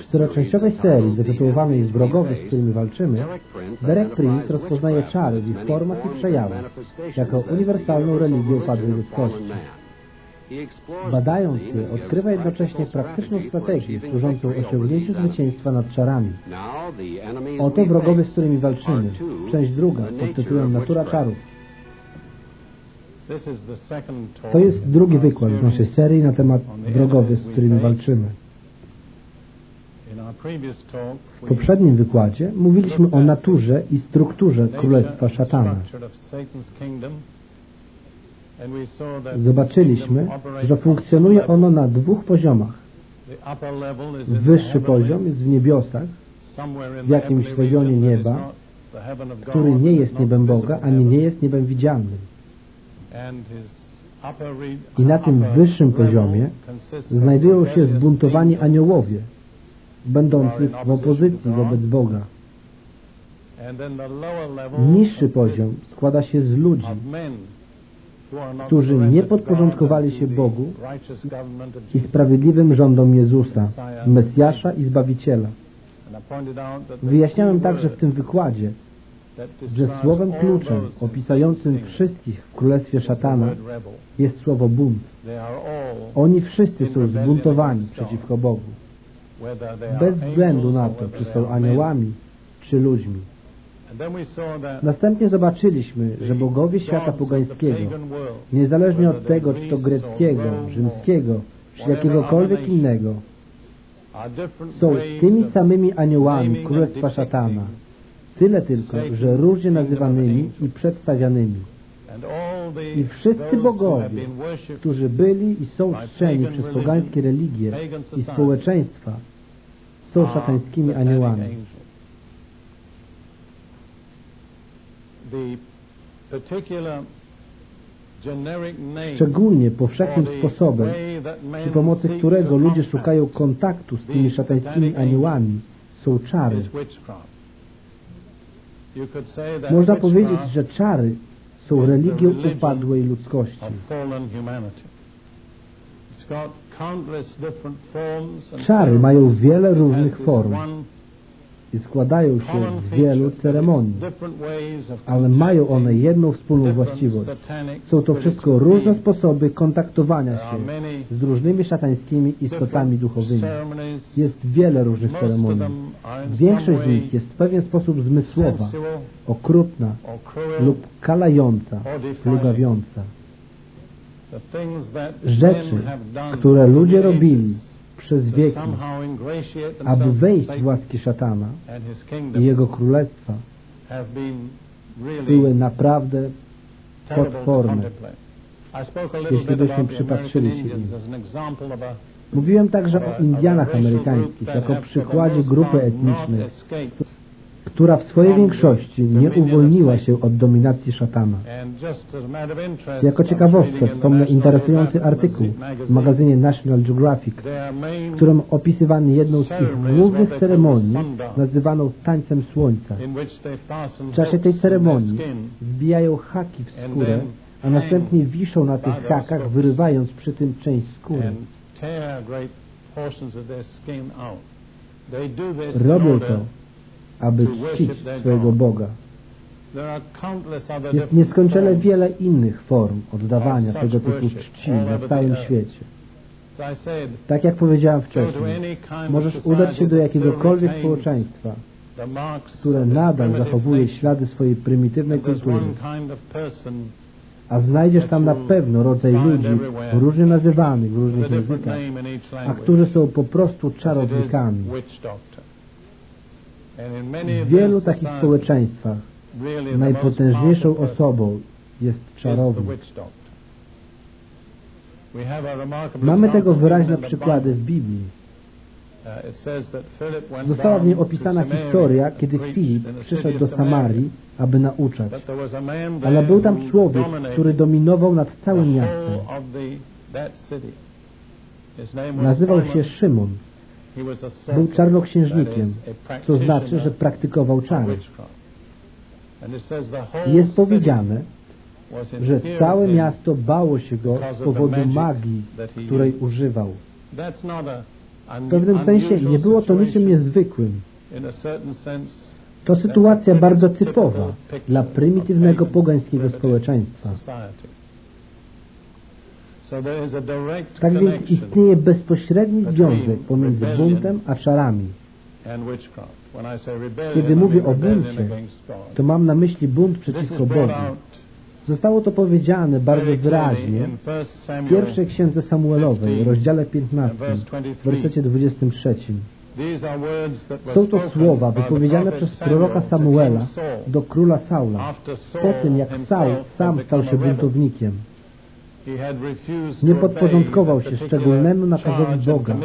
W czteroczęściowej serii zatytułowanej Wrogowie, z którymi walczymy, Derek Prince rozpoznaje czary w ich formach i przejawach jako uniwersalną religię upadłej ludzkości. Badając je, odkrywa jednocześnie praktyczną strategię służącą osiągnięciu zwycięstwa nad czarami. Oto wrogowie, z którymi walczymy. Część druga, pod tytułem Natura czarów. To jest drugi wykład z naszej serii na temat wrogowie, z którymi walczymy. W poprzednim wykładzie mówiliśmy o naturze i strukturze Królestwa Szatana. Zobaczyliśmy, że funkcjonuje ono na dwóch poziomach. Wyższy poziom jest w niebiosach, w jakimś regionie nieba, który nie jest niebem Boga, ani nie jest niebem widzialnym. I na tym wyższym poziomie znajdują się zbuntowani aniołowie, będących w opozycji wobec Boga. Niższy poziom składa się z ludzi, którzy nie podporządkowali się Bogu i sprawiedliwym rządom Jezusa, Mesjasza i Zbawiciela. Wyjaśniałem także w tym wykładzie, że słowem kluczem opisującym wszystkich w królestwie szatana jest słowo bunt. Oni wszyscy są zbuntowani przeciwko Bogu. Bez względu na to, czy są aniołami, czy ludźmi. Następnie zobaczyliśmy, że bogowie świata pogańskiego, niezależnie od tego, czy to greckiego, rzymskiego, czy jakiegokolwiek innego, są tymi samymi aniołami Królestwa Szatana, tyle tylko, że różnie nazywanymi i przedstawianymi. I wszyscy bogowie, którzy byli i są czczeni przez pogańskie religie i społeczeństwa, są szatańskimi aniołami. Szczególnie powszechnym sposobem, przy pomocy którego ludzie szukają kontaktu z tymi szatańskimi aniołami, są czary. Można powiedzieć, że czary są religią upadłej ludzkości. Czary mają wiele różnych form i składają się z wielu ceremonii, ale mają one jedną wspólną właściwość. Są to wszystko różne sposoby kontaktowania się z różnymi szatańskimi istotami duchowymi. Jest wiele różnych ceremonii. Większość z nich jest w pewien sposób zmysłowa, okrutna lub kalająca, plugawiąca. Rzeczy, które ludzie robili przez wieki, aby wejść w łaski szatana i jego królestwa, były naprawdę potworne, jeśli byśmy przypatrzyli się im. Mówiłem także o Indianach amerykańskich jako przykładzie grupy etnicznej, która w swojej większości nie uwolniła się od dominacji szatana. Jako ciekawostkę wspomnę interesujący artykuł w magazynie National Geographic, w którym opisywany jedną z ich głównych ceremonii nazywaną tańcem słońca. W czasie tej ceremonii wbijają haki w skórę, a następnie wiszą na tych hakach, wyrywając przy tym część skóry. Robią to aby czcić swojego Boga. Jest nieskończone wiele innych form oddawania tego typu czci na całym świecie. Tak jak powiedziałem wcześniej, możesz udać się do jakiegokolwiek społeczeństwa, które nadal zachowuje ślady swojej prymitywnej kultury, a znajdziesz tam na pewno rodzaj ludzi różnie nazywanych w różnych językach, a którzy są po prostu czarownikami. W wielu takich społeczeństwach najpotężniejszą osobą jest czarownik. Mamy tego wyraźne przykłady w Biblii. Została w niej opisana historia, kiedy Filip przyszedł do Samarii, aby nauczać. Ale był tam człowiek, który dominował nad całym miastem. Nazywał się Szymon. Był czarnoksiężnikiem, co znaczy, że praktykował czary. Jest powiedziane, że całe miasto bało się go z powodu magii, której używał. W pewnym sensie nie było to niczym niezwykłym. To sytuacja bardzo typowa dla prymitywnego pogańskiego społeczeństwa. Tak więc istnieje bezpośredni związek pomiędzy buntem a czarami. Kiedy mówię o buncie, to mam na myśli bunt przeciwko Bogu. Zostało to powiedziane bardzo wyraźnie w pierwszej księdze Samuelowej, rozdziale 15, w wersecie 23. Są to słowa wypowiedziane przez proroka Samuela do króla Saula po tym, jak Saul sam stał się buntownikiem. Nie podporządkował się szczególnemu nakazowi Boga,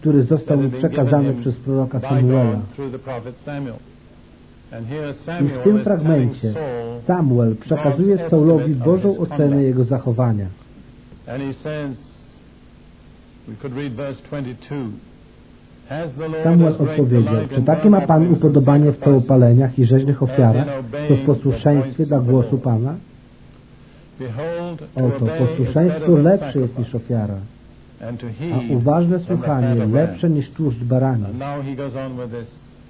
który został mu przekazany przez proroka Samuela. I w tym fragmencie Samuel przekazuje Saulowi Bożą ocenę jego zachowania. Samuel odpowiedział, czy takie ma Pan upodobanie w całopaleniach i rzeźnych ofiarach, to w posłuszeństwie dla głosu Pana? Oto, posłuszeństwo lepsze jest niż ofiara, a uważne słuchanie lepsze niż tłuszcz barani.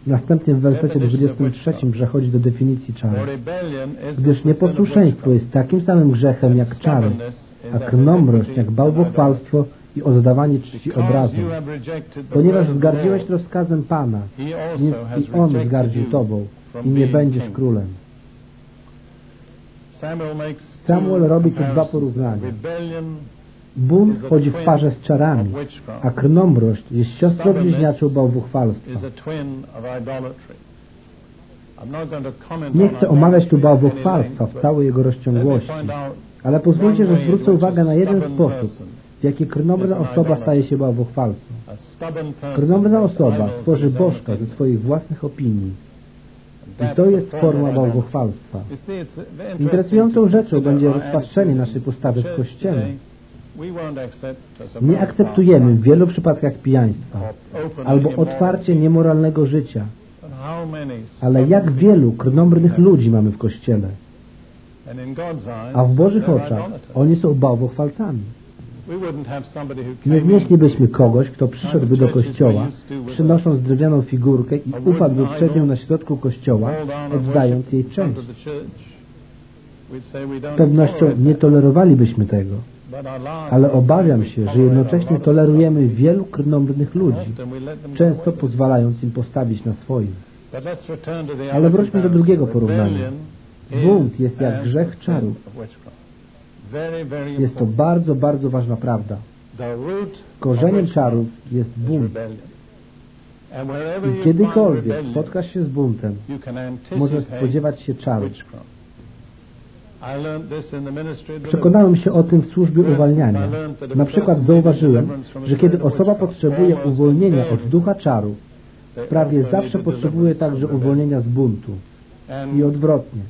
Następnie w wersecie 23 przechodzi do definicji czaru. Gdyż nieposłuszeństwo jest takim samym grzechem jak czary, a krnomrość jak bałwochwalstwo i oddawanie czci obrazom. Ponieważ zgardziłeś rozkazem Pana, więc i On zgardził Tobą i nie będziesz królem. Samuel robi tu dwa porównania. Bunt chodzi w parze z czarami, a krnomrość jest siostrą bliźniaczą bałwuchwalstwa. Nie chcę omawiać tu bałwuchwalstwa w całej jego rozciągłości, ale pozwólcie, że zwrócę uwagę na jeden sposób, w jaki krnąbrna osoba staje się bałwochwalcą. Krnąbrna osoba tworzy bożka ze swoich własnych opinii. I to jest forma bałwochwalstwa. Interesującą rzeczą będzie rozpatrzenie naszej postawy w Kościele. Nie akceptujemy w wielu przypadkach pijaństwa albo otwarcie niemoralnego życia. Ale jak wielu krnąbrnych ludzi mamy w Kościele? A w Bożych oczach oni są bałwochwalcami. Nie znieślibyśmy kogoś, kto przyszedłby do kościoła, przynosząc drewnianą figurkę i upadłby przed nią na środku kościoła, oddając jej część. Z pewnością nie tolerowalibyśmy tego. Ale obawiam się, że jednocześnie tolerujemy wielu krnąbrnych ludzi, często pozwalając im postawić na swoim. Ale wróćmy do drugiego porównania. Bunt jest jak grzech czarów. Jest to bardzo, bardzo ważna prawda. Korzeniem czarów jest bunt. I kiedykolwiek spotkasz się z buntem, możesz spodziewać się czarów. Przekonałem się o tym w służbie uwalniania. Na przykład zauważyłem, że kiedy osoba potrzebuje uwolnienia od ducha czarów, prawie zawsze potrzebuje także uwolnienia z buntu. I odwrotnie.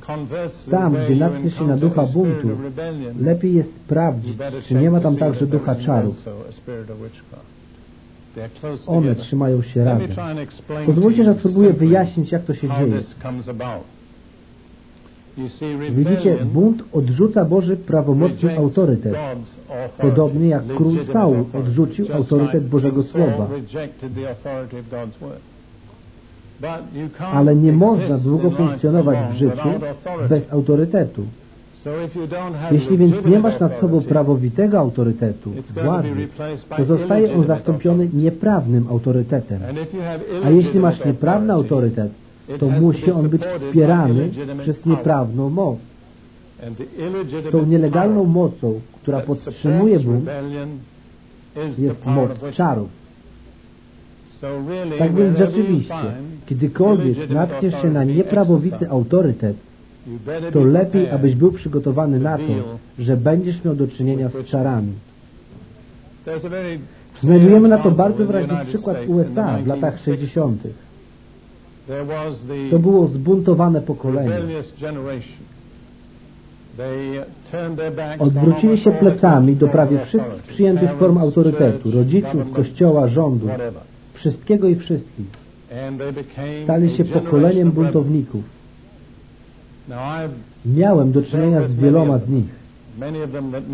Tam, gdzie natknie się na ducha buntu, lepiej jest sprawdzić, czy nie ma tam także ducha czarów. One trzymają się razem. Pozwólcie, że spróbuję wyjaśnić, jak to się dzieje. Widzicie, bunt odrzuca Boży prawomocny autorytet, podobnie jak król Saul odrzucił autorytet Bożego Słowa. Ale nie można długo funkcjonować w życiu bez autorytetu. Jeśli więc nie masz nad sobą prawowitego autorytetu, władzy, to zostaje on zastąpiony nieprawnym autorytetem. A jeśli masz nieprawny autorytet, to musi on być wspierany przez nieprawną moc. Tą nielegalną mocą, która podtrzymuje bunt, jest moc czarów. Tak więc rzeczywiście, kiedykolwiek natkniesz się na nieprawowity autorytet, to lepiej, abyś był przygotowany na to, że będziesz miał do czynienia z czarami. Znajdujemy na to bardzo wyraźny przykład USA w latach 60. To było zbuntowane pokolenie. Odwrócili się plecami do prawie wszystkich przyjętych form autorytetu, rodziców, kościoła, rządu, wszystkiego i wszystkich. Stali się pokoleniem buntowników. Miałem do czynienia z wieloma z nich.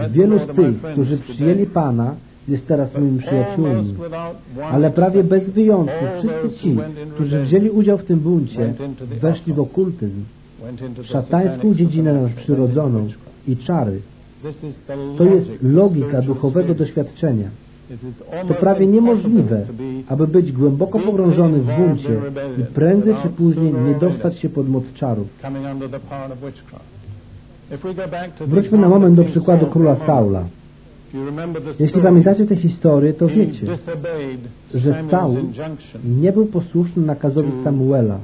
Wielu z tych, którzy przyjęli Pana, jest teraz moimi przyjaciółmi. Ale prawie bez wyjątku wszyscy ci, którzy wzięli udział w tym buncie, weszli w okultyzm, szatańską dziedzinę nadprzyrodzoną i czary. To jest logika duchowego doświadczenia. To prawie niemożliwe, aby być głęboko pogrążony w buncie i prędzej czy później nie dostać się pod moc czarów. Wróćmy na moment do przykładu króla Saula. Jeśli pamiętacie tę historię, to wiecie, że Saul nie był posłuszny nakazowi Samuela,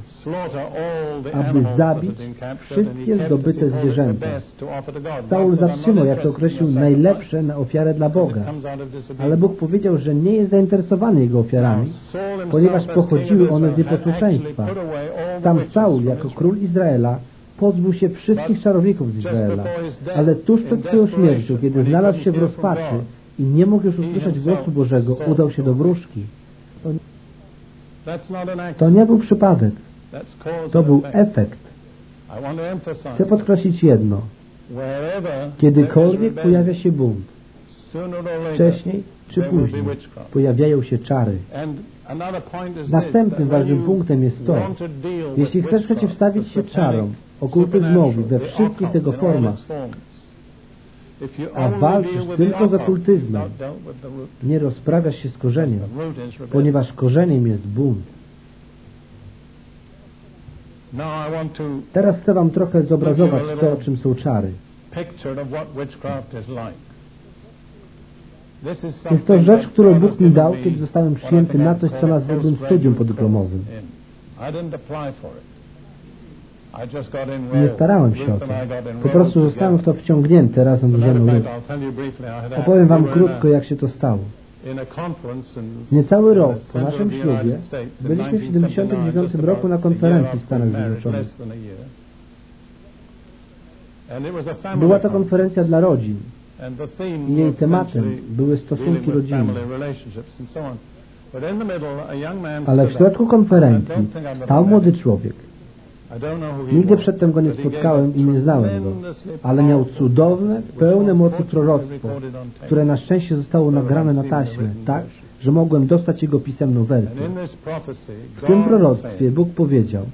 aby zabić wszystkie zdobyte zwierzęta. Saul zatrzymał, jak to określił, najlepsze na ofiarę dla Boga. Ale Bóg powiedział, że nie jest zainteresowany jego ofiarami, ponieważ pochodziły one z nieposłuszeństwa. Sam Saul, jako król Izraela, pozbył się wszystkich czarowników z Izraela. Ale tuż przed swoją śmiercią, kiedy znalazł się w rozpaczy i nie mógł już usłyszeć głosu Bożego, udał się do wróżki. To nie był przypadek. To był efekt. Chcę podkreślić jedno. Kiedykolwiek pojawia się bunt, wcześniej czy później pojawiają się czary. Następnym ważnym punktem jest to, jeśli chcesz przeciwstawić się czarom, okultyzmowi we wszystkich tego formach, a walczysz tylko z okultyzmem, nie rozprawiasz się z korzeniem, ponieważ korzeniem jest bunt. Teraz chcę Wam trochę zobrazować to, o czym są czary. Jest to rzecz, którą Bóg mi dał, kiedy zostałem przyjęty na coś, co nazwałbym studium podyplomowym. Nie starałem się o to. Po prostu zostałem w to wciągnięty razem z żoną Ruth. Opowiem Wam krótko, jak się to stało. Niecały rok po naszym ślubie byliśmy w 1979 roku na konferencji w Stanach Zjednoczonych. Była to konferencja dla rodzin i jej tematem były stosunki rodzinne. Ale w środku konferencji stał młody człowiek. Nigdy przedtem go nie spotkałem i nie znałem go, ale miał cudowne, pełne mocy proroctwo, które na szczęście zostało nagrane na taśmę, tak, że mogłem dostać jego pisemną wersję. W tym proroctwie Bóg powiedział,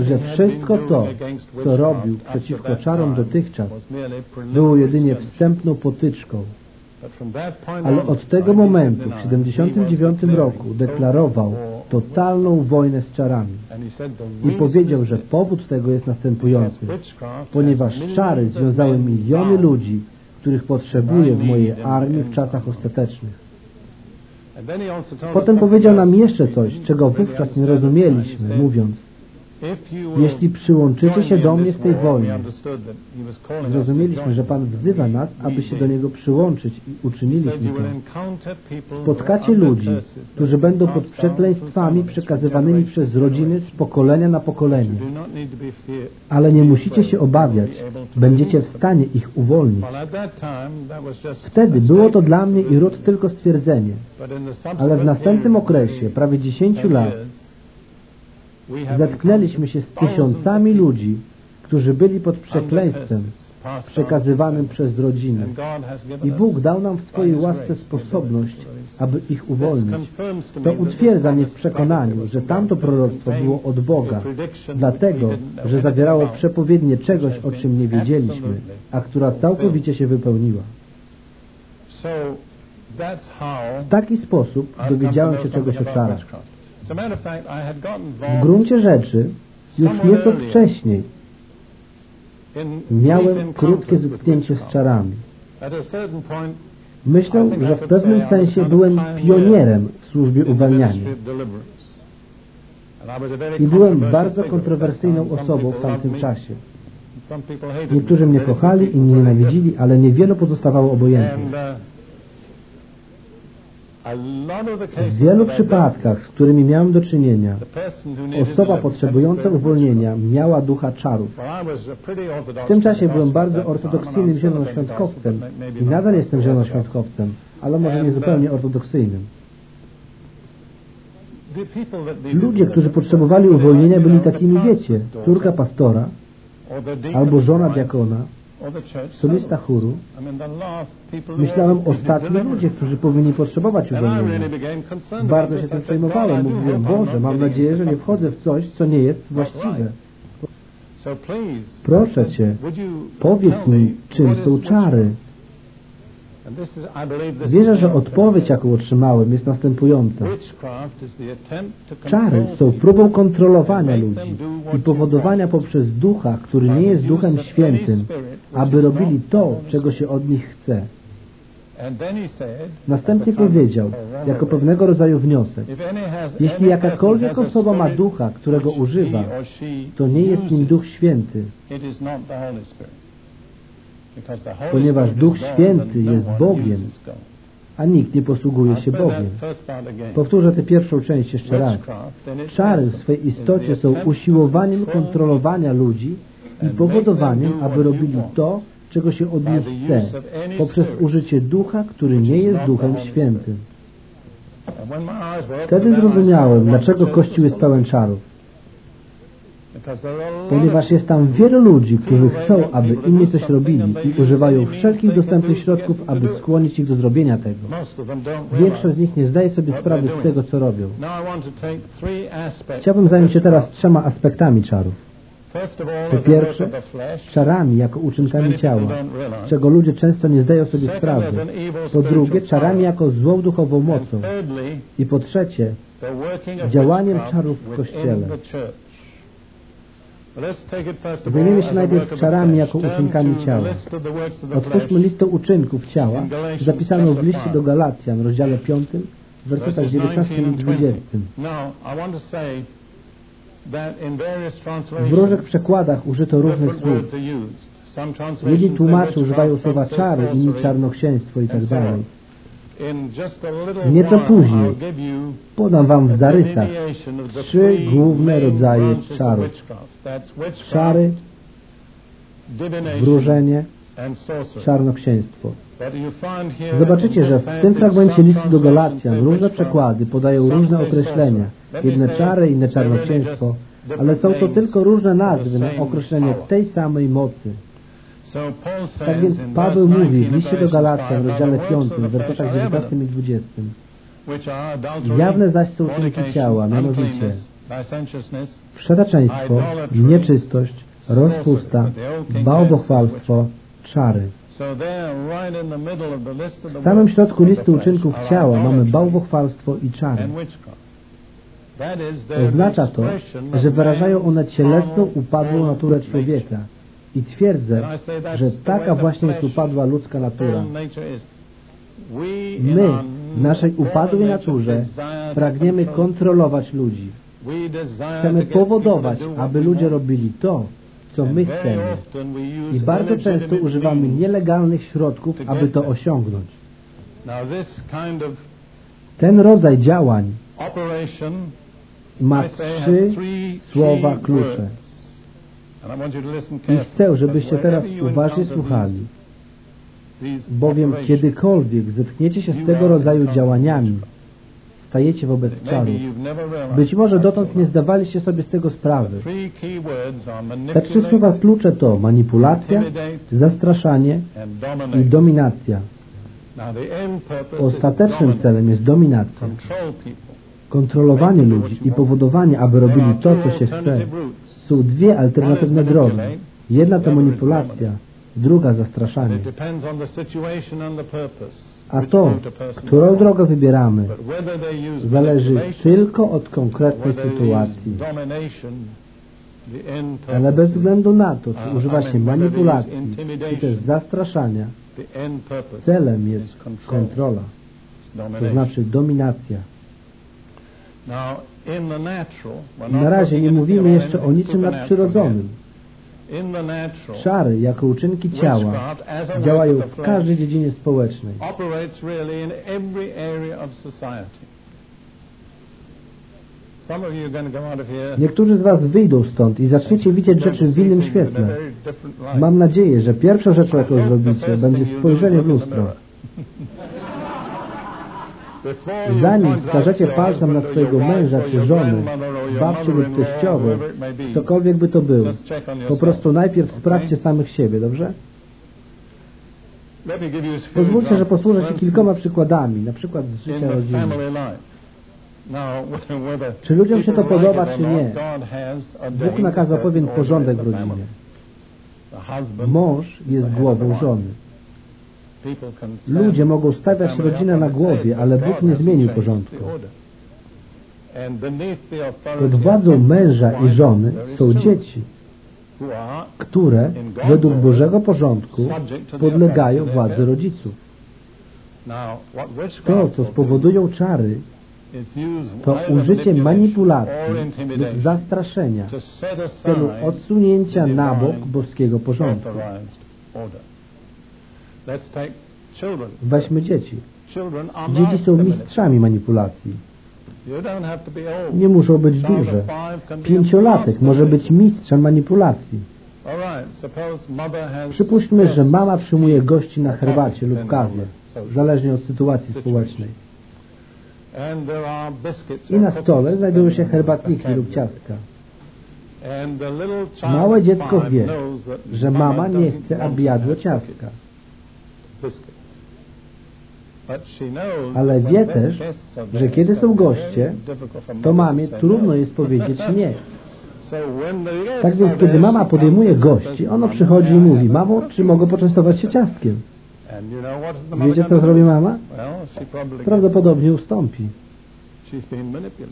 że wszystko to, co robił przeciwko czarom dotychczas, było jedynie wstępną potyczką. Ale od tego momentu, w 79 roku, deklarował totalną wojnę z czarami. I powiedział, że powód tego jest następujący. Ponieważ czary związały miliony ludzi, których potrzebuję w mojej armii w czasach ostatecznych. Potem powiedział nam jeszcze coś, czego wówczas nie rozumieliśmy, mówiąc jeśli przyłączycie się do mnie w tej wojnie, zrozumieliśmy, że Pan wzywa nas, aby się do Niego przyłączyć i uczyniliśmy to. Spotkacie ludzi, którzy będą pod przekleństwami przekazywanymi przez rodziny z pokolenia na pokolenie. Ale nie musicie się obawiać, będziecie w stanie ich uwolnić. Wtedy było to dla mnie i Rod tylko stwierdzenie. Ale w następnym okresie, prawie 10 lat, zetknęliśmy się z tysiącami ludzi, którzy byli pod przekleństwem przekazywanym przez rodziny. I Bóg dał nam w swojej łasce sposobność, aby ich uwolnić. To utwierdza mnie w przekonaniu, że tamto proroctwo było od Boga, dlatego, że zawierało przepowiednie czegoś, o czym nie wiedzieliśmy, a która całkowicie się wypełniła. W taki sposób dowiedziałem się czegoś o czarach. W gruncie rzeczy, już nieco wcześniej miałem krótkie zetknięcie z czarami. Myślę, że w pewnym sensie byłem pionierem w służbie uwalniania. I byłem bardzo kontrowersyjną osobą w tamtym czasie. Niektórzy mnie kochali, inni nienawidzili, ale niewielu pozostawało obojętnych. W wielu przypadkach, z którymi miałem do czynienia, osoba potrzebująca uwolnienia miała ducha czarów. W tym czasie byłem bardzo ortodoksyjnym zielonoświątkowcem i nadal jestem zielonoświątkowcem, ale może nie zupełnie ortodoksyjnym. Ludzie, którzy potrzebowali uwolnienia byli takimi, wiecie, córka pastora albo żona diakona solista chóru, myślałem ostatni ludzie, którzy powinni potrzebować uwolnienia. Bardzo się tym przejmowałem. Mówiłem, Boże, mam nadzieję, że nie wchodzę w coś, co nie jest właściwe. Proszę Cię, powiedz mi, czym są czary. Wierzę, że odpowiedź, jaką otrzymałem, jest następująca. Czary są próbą kontrolowania ludzi i powodowania poprzez ducha, który nie jest duchem świętym, aby robili to, czego się od nich chce. Następnie powiedział, jako pewnego rodzaju wniosek, jeśli jakakolwiek osoba ma ducha, którego używa, to nie jest nim Duch Święty, ponieważ Duch Święty jest Bogiem, a nikt nie posługuje się Bogiem. Powtórzę tę pierwszą część jeszcze raz. Czary w swej istocie są usiłowaniem kontrolowania ludzi i powodowaniem, aby robili to, czego się od nich chce, poprzez użycie ducha, który nie jest Duchem Świętym. Wtedy zrozumiałem, dlaczego Kościół jest pełen czarów. Ponieważ jest tam wielu ludzi, którzy chcą, aby inni coś robili i używają wszelkich dostępnych środków, aby skłonić ich do zrobienia tego. Większość z nich nie zdaje sobie sprawy z tego, co robią. Chciałbym zająć się teraz trzema aspektami czarów. Po pierwsze, czarami jako uczynkami ciała, z czego ludzie często nie zdają sobie sprawy. Po drugie, czarami jako złą duchową mocą. I po trzecie, działaniem czarów w Kościele. Zajmiemy się najpierw czarami jako uczynkami ciała. Otwórzmy listę uczynków ciała zapisaną w liście do Galacjan, w rozdziale 5, w wersetach 19 i 20. W różnych przekładach użyto różnych słów. Jedni tłumacze używają słowa czary, inni czarnoksięstwo i dalej. Nieco później podam Wam w zarysach trzy główne rodzaje czarów. Czary, wróżenie, czarnoksięstwo. Zobaczycie, że w tym fragmencie listu do Galacjan różne przekłady podają różne określenia. Jedne czary, inne czarnoksięstwo, ale są to tylko różne nazwy na określenie tej samej mocy. Tak więc Paweł mówi w liście do Galacjan w rozdziale 5, w wersetach 19 i 20. Jawne zaś są uczynki ciała, mianowicie wszeteczeństwo, nieczystość, rozpusta, bałwochwalstwo, czary. W samym środku listu uczynków ciała mamy bałwochwalstwo i czary. Oznacza to, że wyrażają one cielesną, upadłą naturę człowieka, i twierdzę, że taka właśnie jest upadła ludzka natura. My, w naszej upadłej naturze, pragniemy kontrolować ludzi. Chcemy powodować, aby ludzie robili to, co my chcemy. I bardzo często używamy nielegalnych środków, aby to osiągnąć. Ten rodzaj działań ma trzy słowa klucze. I chcę, żebyście teraz uważnie słuchali, bowiem kiedykolwiek zetkniecie się z tego rodzaju działaniami, stajecie wobec czarów. Być może dotąd nie zdawaliście sobie z tego sprawy. Te trzy słowa klucze to manipulacja, zastraszanie i dominacja. Ostatecznym celem jest dominacja. Kontrolowanie ludzi i powodowanie, aby robili to, co się chce. Są dwie alternatywne drogi. Jedna to manipulacja, druga zastraszanie. A to, którą drogę wybieramy, zależy tylko od konkretnej sytuacji. Ale bez względu na to, czy używa się manipulacji, czy też zastraszania, celem jest kontrola, to znaczy dominacja. Na razie nie mówimy jeszcze o niczym nadprzyrodzonym. Czary jako uczynki ciała działają w każdej dziedzinie społecznej. Niektórzy z Was wyjdą stąd i zaczniecie widzieć rzeczy w innym świetle. Mam nadzieję, że pierwszą rzeczą, jaką zrobicie, będzie spojrzenie w lustro. Zanim wskażecie palcem na swojego męża czy żonę, babcię lub teściową, ktokolwiek by to był, po prostu najpierw sprawdźcie samych siebie, dobrze? Pozwólcie, że posłużę się kilkoma przykładami, na przykład z życia rodziny. Czy ludziom się to podoba, czy nie? Bóg nakazał pewien porządek w rodzinie. Mąż jest głową żony. Ludzie mogą stawiać rodzinę na głowie, ale Bóg nie zmienił porządku. Pod władzą męża i żony są dzieci, które według Bożego porządku podlegają władzy rodziców. To, co spowodują czary, to użycie manipulacji lub zastraszenia w celu odsunięcia na bok boskiego porządku. Weźmy dzieci. Dzieci są mistrzami manipulacji. Nie muszą być duże. Pięciolatek może być mistrzem manipulacji. Przypuśćmy, że mama przyjmuje gości na herbacie lub kawie, zależnie od sytuacji społecznej. I na stole znajdują się herbatniki lub ciastka. Małe dziecko wie, że mama nie chce, aby jadło ciastka. Ale wie też, że kiedy są goście, to mamie trudno jest powiedzieć nie. Tak więc, kiedy mama podejmuje gości, ono przychodzi i mówi, mamo, czy mogę poczęstować się ciastkiem? Wiecie, co zrobi mama? Prawdopodobnie ustąpi.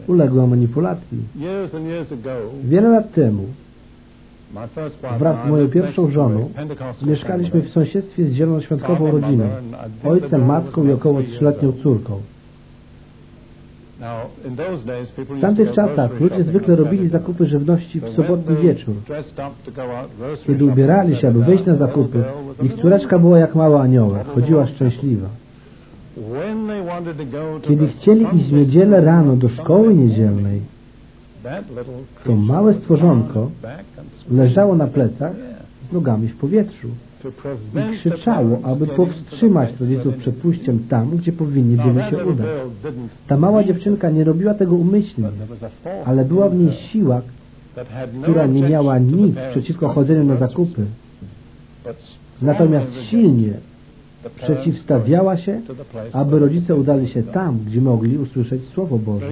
Uległa manipulacji. Wiele lat temu wraz z moją pierwszą żoną mieszkaliśmy w sąsiedztwie z zielonoświątkową rodziną, ojcem, matką i około trzyletnią córką. W tamtych czasach ludzie zwykle robili zakupy żywności w sobotni wieczór. Kiedy ubierali się, aby wyjść na zakupy, ich córeczka była jak mała anioła, chodziła szczęśliwa. Kiedy chcieli iść w niedzielę rano do szkoły niedzielnej, to małe stworzonko leżało na plecach z nogami w powietrzu i krzyczało, aby powstrzymać rodziców przed pójściem tam, gdzie powinni byli się udać. Ta mała dziewczynka nie robiła tego umyślnie, ale była w niej siła, która nie miała nic przeciwko chodzeniu na zakupy. Natomiast silnie przeciwstawiała się, aby rodzice udali się tam, gdzie mogli usłyszeć Słowo Boże.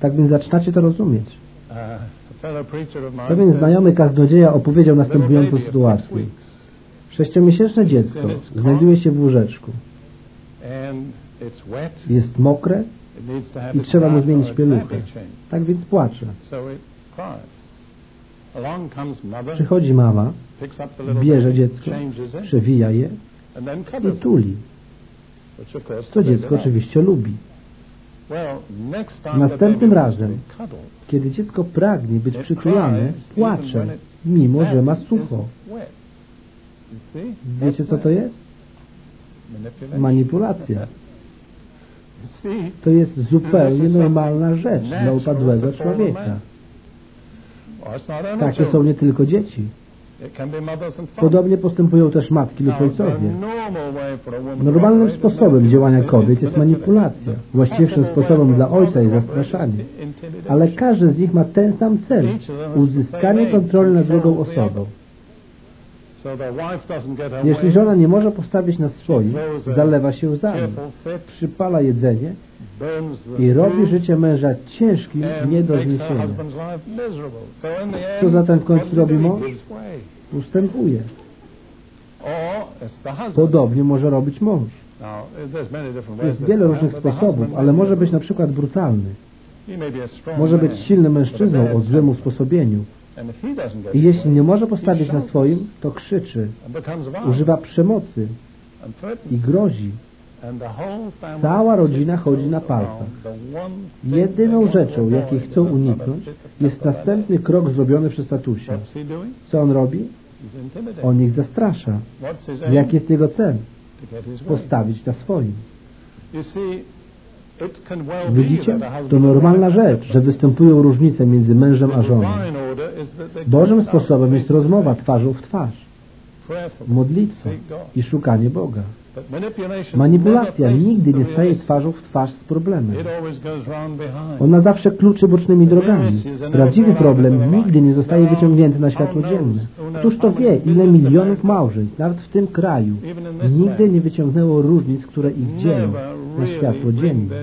Tak więc zaczynacie to rozumieć. Pewien znajomy kaznodzieja opowiedział następującą sytuację. Sześciomiesięczne dziecko znajduje się w łóżeczku. Jest mokre i trzeba mu zmienić pieluchę. Tak więc płacze. Przychodzi mama, bierze dziecko, przewija je i tuli. To dziecko oczywiście lubi. Następnym razem, kiedy dziecko pragnie być przytulane, płacze, mimo że ma sucho. Wiecie, co to jest? Manipulacja. To jest zupełnie normalna rzecz dla upadłego człowieka. Takie są nie tylko dzieci. Podobnie postępują też matki lub ojcowie. Normalnym sposobem działania kobiet jest manipulacja. Właściwszym sposobem dla ojca jest zastraszanie. Ale każdy z nich ma ten sam cel. Uzyskanie kontroli nad drugą osobą. Jeśli żona nie może postawić na swoim, zalewa się łzami, przypala jedzenie i robi życie męża ciężkim nie do zniesienia. Co zatem w końcu robi mąż? Ustępuje. Podobnie może robić mąż. Jest wiele różnych sposobów, ale może być na przykład brutalny. Może być silnym mężczyzną o złym usposobieniu. I jeśli nie może postawić na swoim, to krzyczy, używa przemocy i grozi. Cała rodzina chodzi na palcach. Jedyną rzeczą, jakiej chcą uniknąć, jest następny krok zrobiony przez tatusia. Co on robi? On ich zastrasza. Jaki jest jego cel? Postawić na swoim. Widzicie? To normalna rzecz, że występują różnice między mężem a żoną. Bożym sposobem jest rozmowa twarzą w twarz, modlitwa i szukanie Boga. Manipulacja nigdy nie staje twarzą w twarz z problemem. Ona zawsze kluczy bocznymi drogami. Prawdziwy problem nigdy nie zostaje wyciągnięty na światło dzienne. Któż to wie, ile milionów małżeństw, nawet w tym kraju, nigdy nie wyciągnęło różnic, które ich dzielą na światło dzienne.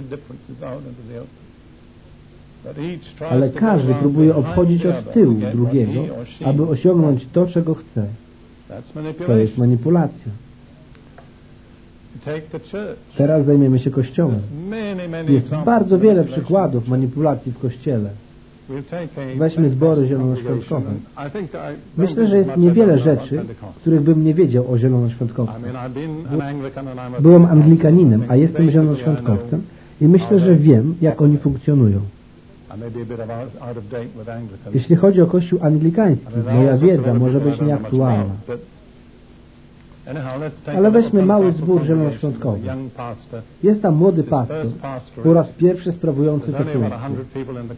Ale każdy próbuje obchodzić od tyłu drugiego, aby osiągnąć to, czego chce. To jest manipulacja. Teraz zajmiemy się Kościołem. Jest bardzo wiele przykładów manipulacji w Kościele. Weźmy zbory zielonoświątkowe. Myślę, że jest niewiele rzeczy, których bym nie wiedział o zielonoświątkowcach. Byłem anglikaninem, a jestem zielonoświątkowcem i myślę, że wiem, jak oni funkcjonują. Jeśli chodzi o Kościół anglikański, moja wiedza może być nieaktualna. Ale weźmy mały zbór zielonoświątkowy. Jest tam młody pastor, po raz pierwszy sprawujący tę funkcję.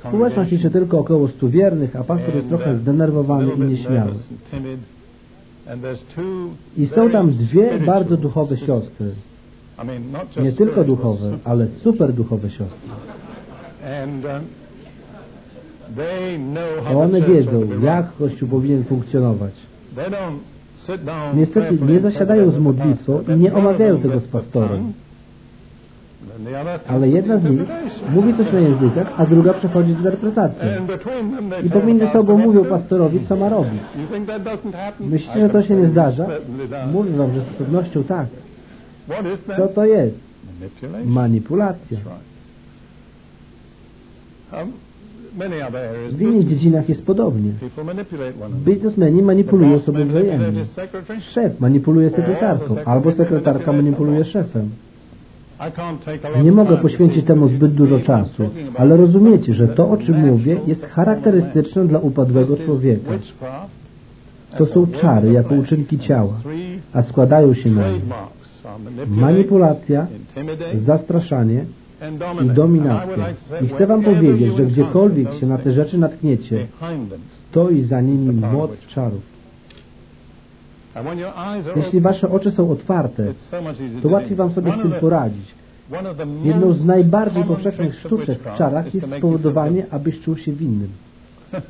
Społeczność liczy tylko około stu wiernych, a pastor jest trochę zdenerwowany i nieśmiały. I są tam dwie bardzo duchowe siostry. Nie tylko duchowe, ale super duchowe siostry. One wiedzą, jak Kościół powinien funkcjonować. Niestety nie zasiadają z modlitwą i nie omawiają tego z pastorem. Ale jedna z nich mówi coś na językach, a druga przechodzi z interpretacją. I pomiędzy sobą mówią pastorowi, co ma robić. Myślicie, że to się nie zdarza? Mówię wam, że z pewnością tak. Co to jest? Manipulacja. W innych dziedzinach jest podobnie. Biznesmeni manipulują sobie wzajemnie. Szef manipuluje sekretarką, albo sekretarka manipuluje szefem. Nie mogę poświęcić temu zbyt dużo czasu, ale rozumiecie, że to, o czym mówię, jest charakterystyczne dla upadłego człowieka. To są czary jako uczynki ciała, a składają się na nie manipulacja, zastraszanie i dominacja. I chcę Wam powiedzieć, że gdziekolwiek się na te rzeczy natkniecie, stoi za nimi moc czarów. Jeśli Wasze oczy są otwarte, to łatwiej Wam sobie z tym poradzić. Jedną z najbardziej powszechnych sztuczek w czarach jest spowodowanie, abyś czuł się winnym.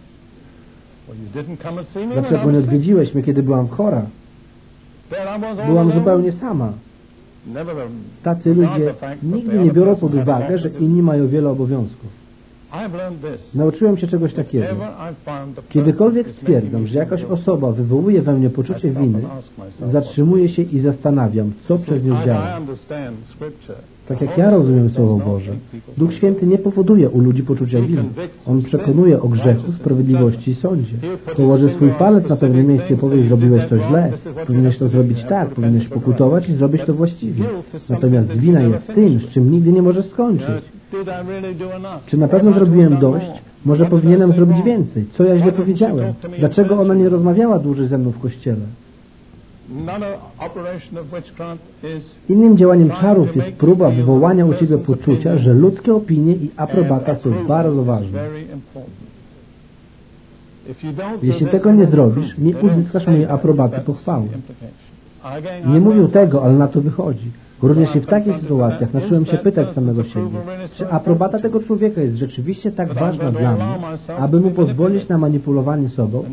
Dlaczego nie odwiedziłeś mnie, kiedy byłam chora? Byłam zupełnie sama. Tacy ludzie nigdy nie biorą pod uwagę, że inni mają wiele obowiązków. Nauczyłem się czegoś takiego. Kiedykolwiek stwierdzam, że jakaś osoba wywołuje we mnie poczucie winy, zatrzymuję się i zastanawiam, co przez nią działa. Tak jak ja rozumiem Słowo Boże, Duch Święty nie powoduje u ludzi poczucia winy. On przekonuje o grzechu, sprawiedliwości i sądzie. Położy swój palec na pewne miejsce i powie, zrobiłeś to źle, powinieneś to zrobić tak, powinieneś pokutować i zrobić to właściwie. Natomiast wina jest tym, z czym nigdy nie może skończyć. Czy na pewno zrobiłem dość? Może powinienem zrobić więcej. Co ja źle powiedziałem? Dlaczego ona nie rozmawiała dłużej ze mną w kościele? Innym działaniem czarów jest próba wywołania u Ciebie poczucia, że ludzkie opinie i aprobata są bardzo ważne. Jeśli tego nie zrobisz, nie uzyskasz mojej aprobaty pochwały. Nie mówił tego, ale na to wychodzi. Również i w takich sytuacjach zacząłem się pytać samego siebie, czy aprobata tego człowieka jest rzeczywiście tak ważna dla mnie, aby mu pozwolić na manipulowanie sobą?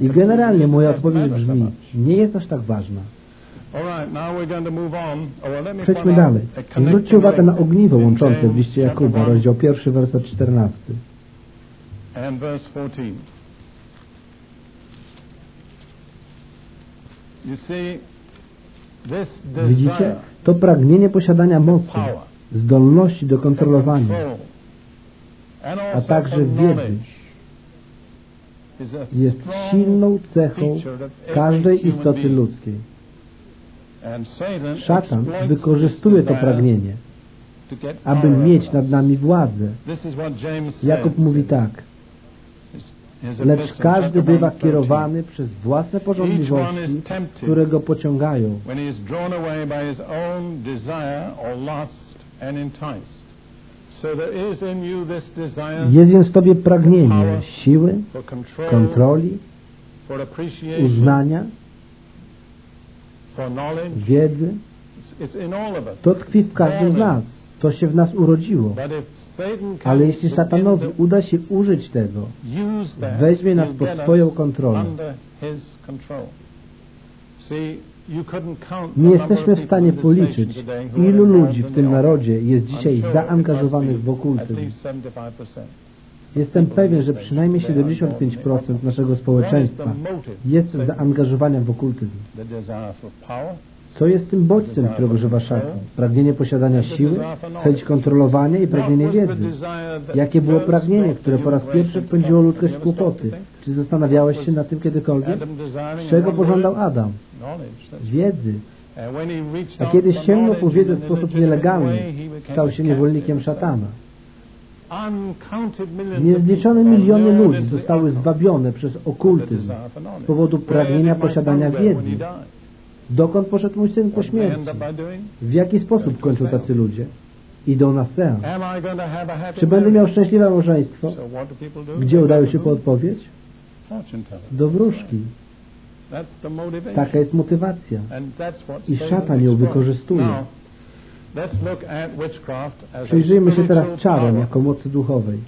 I generalnie moja odpowiedź brzmi, nie jest aż tak ważna. Przejdźmy dalej. Zwróćcie uwagę na ogniwo łączące w liście Jakuba, rozdział pierwszy, werset 14. Widzicie? To pragnienie posiadania mocy, zdolności do kontrolowania, a także wiedzy jest silną cechą każdej istoty ludzkiej. Szatan wykorzystuje to pragnienie, aby mieć nad nami władzę. Jakub mówi tak, lecz każdy bywa kierowany przez własne porządliwości, które go pociągają. Jest więc w Tobie pragnienie siły, kontroli, uznania, wiedzy, To tkwi w każdym z nas. To się w nas urodziło. Ale jeśli szatanowi uda się użyć tego, weźmie nas pod swoją kontrolę. Nie jesteśmy w stanie policzyć, ilu ludzi w tym narodzie jest dzisiaj zaangażowanych w okultyzm. Jestem pewien, że przynajmniej 75% naszego społeczeństwa jest zaangażowania w okultyzm. Co jest tym bodźcem, którego żywa szatan? Pragnienie posiadania siły, chęć kontrolowania i pragnienie wiedzy. Jakie było pragnienie, które po raz pierwszy wpędziło ludzkość w kłopoty? Czy zastanawiałeś się nad tym kiedykolwiek? Czego pożądał Adam? Wiedzy. A kiedy sięgnął po wiedzę w sposób nielegalny, stał się niewolnikiem szatana. Niezliczone miliony ludzi zostały zbawione przez okultyzm z powodu pragnienia posiadania wiedzy. Dokąd poszedł mój syn po śmierci? W jaki sposób kończą tacy ludzie? Idą na seans. Czy będę miał szczęśliwe małżeństwo? Gdzie udają się po odpowiedź? Do wróżki. Taka jest motywacja. I szatan ją wykorzystuje. Przyjrzyjmy się teraz czarem jako mocy duchowej.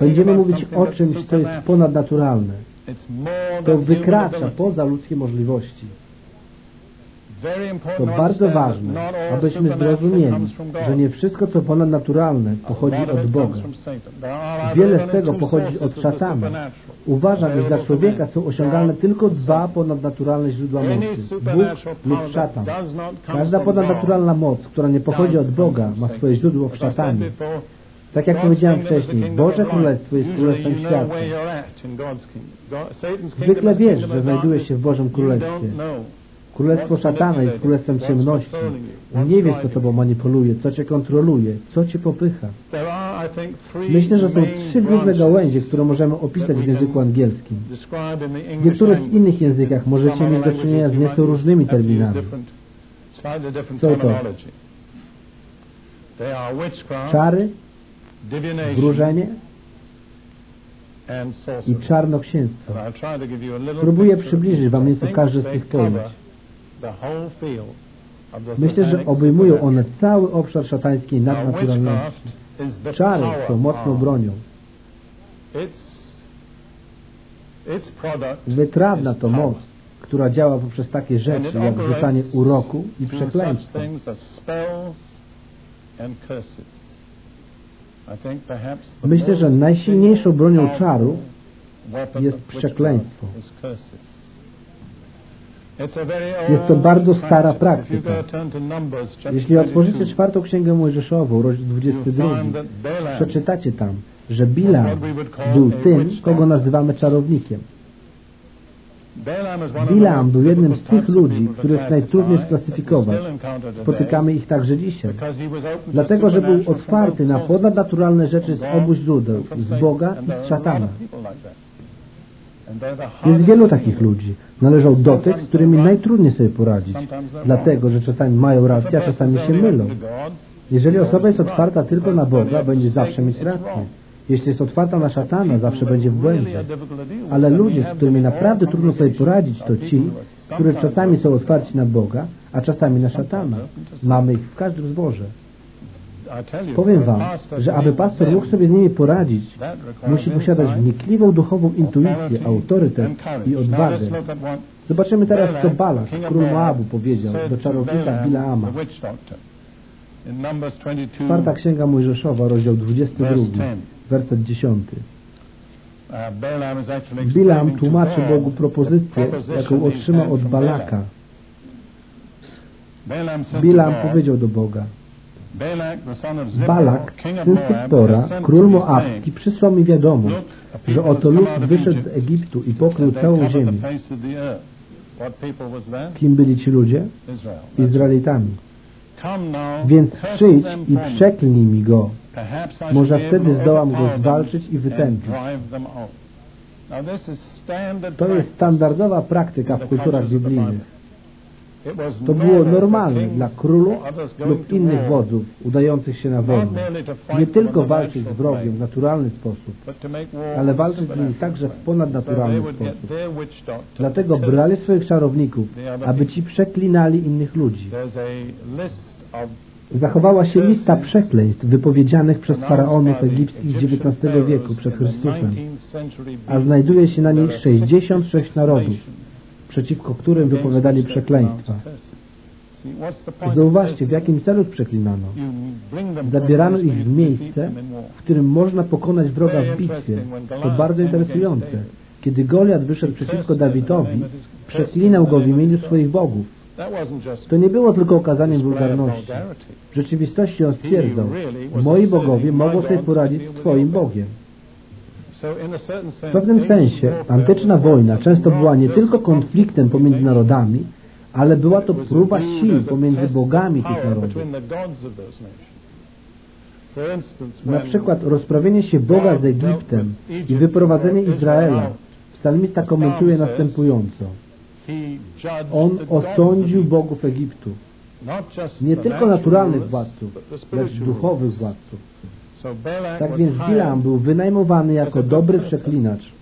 Będziemy mówić o czymś, co jest ponadnaturalne. To wykracza poza ludzkie możliwości. To bardzo ważne, abyśmy zrozumieli, że nie wszystko, co ponadnaturalne, pochodzi od Boga. Wiele z tego pochodzi od szatana. Uważam, że dla człowieka są osiągalne tylko dwa ponadnaturalne źródła mocy. Bóg lub szatan. Każda ponadnaturalna moc, która nie pochodzi od Boga, ma swoje źródło w szatanie. Tak jak powiedziałem wcześniej, Boże Królestwo jest Królestwem świata. Zwykle wiesz, że znajduje się w Bożym Królestwie. Królestwo szatana jest królestwem ciemności. Nie wiesz, co tobą manipuluje, co cię kontroluje, co cię popycha. Myślę, że są trzy główne gałęzie, które możemy opisać w języku angielskim. W niektórych innych językach możecie mieć do czynienia z nieco różnymi terminami. Co to? Czary, wróżenie i czarnoksięstwo. Próbuję przybliżyć Wam nieco każdy z tych pojęć. Myślę, że obejmują one cały obszar szatańskiej nadnaturalności. Czary są mocną bronią. Wytrawna to moc, która działa poprzez takie rzeczy jak rzucanie uroku i przekleństwa. Myślę, że najsilniejszą bronią czaru jest przekleństwo. Jest to bardzo stara praktyka. Jeśli otworzycie czwartą księgę Mojżeszową, rozdział 22, przeczytacie tam, że Bilam był tym, kogo nazywamy czarownikiem. Bilam był jednym z tych ludzi, których najtrudniej sklasyfikować. Spotykamy ich także dzisiaj. Dlatego, że był otwarty na ponadnaturalne rzeczy z obu źródeł, z Boga i z szatana. Jest wielu takich ludzi. Należą do tych, z którymi najtrudniej sobie poradzić. Dlatego, że czasami mają rację, a czasami się mylą. Jeżeli osoba jest otwarta tylko na Boga, będzie zawsze mieć rację. Jeśli jest otwarta na szatana, zawsze będzie w błędzie. Ale ludzie, z którymi naprawdę trudno sobie poradzić, to ci, którzy czasami są otwarci na Boga, a czasami na szatana. Mamy ich w każdym zborze. Powiem Wam, że aby pastor mógł sobie z nimi poradzić, musi posiadać wnikliwą duchową intuicję, autorytet i odwagę. Zobaczymy teraz, co Balak, król Moabu, powiedział do czarownika Bilaama. Czwarta Księga Mojżeszowa, rozdział 22, werset 10. Bilam tłumaczy Bogu propozycję, jaką otrzymał od Balaka. Bilam powiedział do Boga, Balak, syn Sypora, król Moabski, przysłał mi wiadomość, że oto lud wyszedł z Egiptu i pokrył całą ziemię. Kim byli ci ludzie? Izraelitami. Więc przyjdź i przeklnij mi go. Może wtedy zdołam go zwalczyć i wytępić. To jest standardowa praktyka w kulturach biblijnych. To było normalne dla królów lub innych wodzów udających się na wojnę. Nie tylko walczyć z wrogiem w naturalny sposób, ale walczyć z nim także w ponadnaturalny sposób. Dlatego brali swoich czarowników, aby ci przeklinali innych ludzi. Zachowała się lista przekleństw wypowiedzianych przez faraonów egipskich XIX wieku przed Chrystusem, a znajduje się na niej 66 narodów, przeciwko którym wypowiadali przekleństwa. Zauważcie, w jakim celu przeklinano. Zabierano ich w miejsce, w którym można pokonać wroga w bitwie. To bardzo interesujące. Kiedy Goliat wyszedł przeciwko Dawidowi, przeklinał go w imieniu swoich bogów. To nie było tylko okazaniem wulgarności. W rzeczywistości on stwierdzał, moi bogowie mogą sobie poradzić z Twoim Bogiem. W pewnym sensie antyczna wojna często była nie tylko konfliktem pomiędzy narodami, ale była to próba sił pomiędzy bogami tych narodów. Na przykład rozprawienie się Boga z Egiptem i wyprowadzenie Izraela psalmista komentuje następująco. On osądził bogów Egiptu. Nie tylko naturalnych władców, lecz duchowych władców. Tak więc Bilam był wynajmowany jako dobry przeklinacz.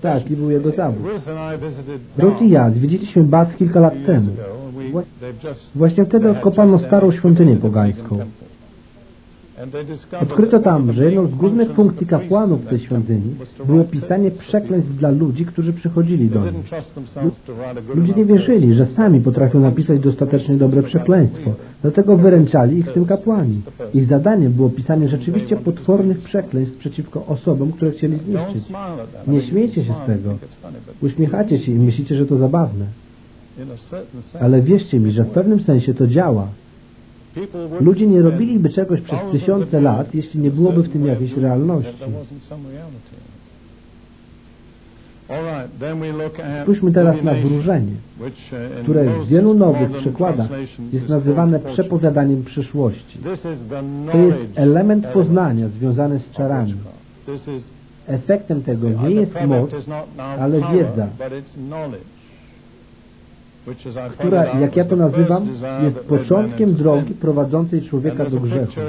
Tak, i był jego zawód. Ruth i ja zwiedziliśmy Bath kilka lat temu. Właśnie wtedy odkopano starą świątynię pogańską. Odkryto tam, że jedną z głównych funkcji kapłanów tej świątyni było pisanie przekleństw dla ludzi, którzy przychodzili do nich. Ludzie nie wierzyli, że sami potrafią napisać dostatecznie dobre przekleństwo, dlatego wyręczali ich w tym kapłani. Ich zadaniem było pisanie rzeczywiście potwornych przekleństw przeciwko osobom, które chcieli zniszczyć. Nie śmiejcie się z tego. Uśmiechacie się i myślicie, że to zabawne. Ale wierzcie mi, że w pewnym sensie to działa. Ludzie nie robiliby czegoś przez tysiące lat, jeśli nie byłoby w tym jakiejś realności. Spójrzmy teraz na wróżenie, które w wielu nowych przykładach jest nazywane przepowiadaniem przyszłości. To jest element poznania związany z czarami. Efektem tego nie jest moc, ale wiedza która, jak ja to nazywam, jest początkiem drogi prowadzącej człowieka do grzechu.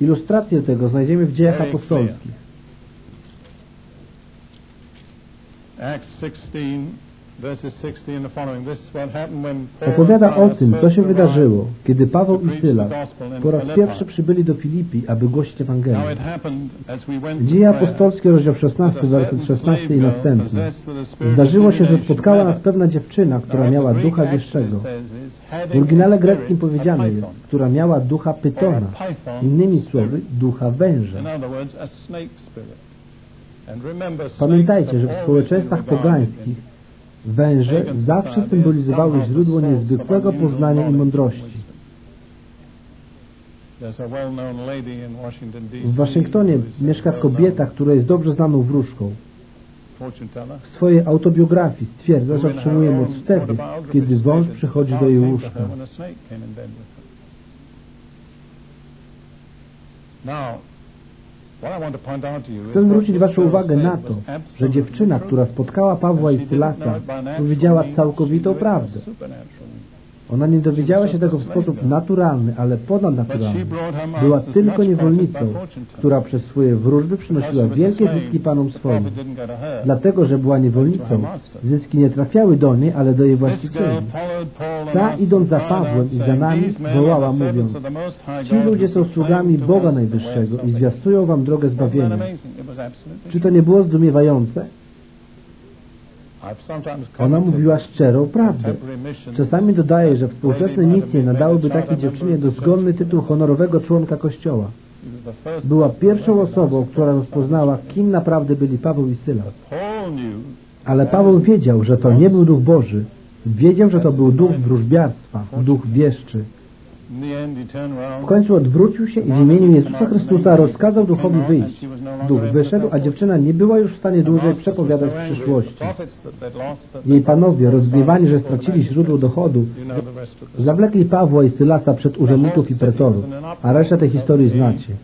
Ilustrację tego znajdziemy w dziejach apostolskich. Acts 16, Opowiada o tym, co się wydarzyło, kiedy Paweł i Sylas po raz pierwszy przybyli do Filipi, aby głosić Ewangelię. Dzieje apostolskie, rozdział 16, werset 16 i następny. Zdarzyło się, że spotkała nas pewna dziewczyna, która miała ducha wieszczego. W oryginale greckim powiedziane jest, która miała ducha pytona, innymi słowy, ducha węża. Pamiętajcie, że w społeczeństwach pogańskich Węże zawsze symbolizowały źródło niezwykłego poznania i mądrości. W Waszyngtonie mieszka kobieta, która jest dobrze znaną wróżką. W swojej autobiografii stwierdza, że otrzymuje moc wtedy, kiedy wąż przychodzi do jej łóżka. Chcę zwrócić Waszą uwagę na to, że dziewczyna, która spotkała Pawła i Sylasa, powiedziała całkowitą prawdę. Ona nie dowiedziała się tego w sposób naturalny, ale ponadnaturalny. Była tylko niewolnicą, która przez swoje wróżby przynosiła wielkie zyski panom swoim. Dlatego, że była niewolnicą, zyski nie trafiały do niej, ale do jej właścicieli. Ta, idąc za Pawłem i za nami, wołała, mówiąc, ci ludzie są sługami Boga Najwyższego i zwiastują wam drogę zbawienia. Czy to nie było zdumiewające? Ona mówiła szczerą prawdę. Czasami dodaje, że współczesne misje nadałyby takiej dziewczynie dozgonny tytuł honorowego członka Kościoła. Była pierwszą osobą, która rozpoznała, kim naprawdę byli Paweł i Syla. Ale Paweł wiedział, że to nie był Duch Boży. Wiedział, że to był duch wróżbiarstwa, duch wieszczy. W końcu odwrócił się i w imieniu Jezusa Chrystusa rozkazał duchowi wyjść. Duch wyszedł, a dziewczyna nie była już w stanie dłużej przepowiadać przyszłości. Jej panowie, rozgniewani, że stracili źródło dochodu, zawlekli Pawła i Sylasa przed urzędników i pretorów, a resztę tej historii znacie.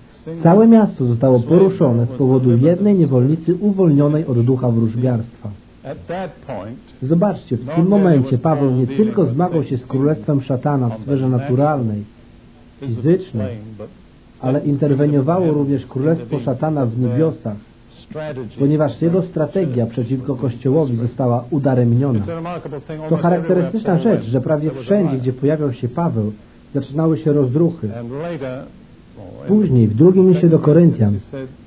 Całe miasto zostało poruszone z powodu jednej niewolnicy uwolnionej od ducha wróżbiarstwa. Zobaczcie, w tym momencie Paweł nie tylko zmagał się z królestwem szatana w sferze naturalnej, fizycznej, ale interweniowało również królestwo szatana w niebiosach, ponieważ jego strategia przeciwko Kościołowi została udaremniona. To charakterystyczna rzecz, że prawie wszędzie, gdzie pojawiał się Paweł, zaczynały się rozruchy. Później, w drugim liście do Koryntian,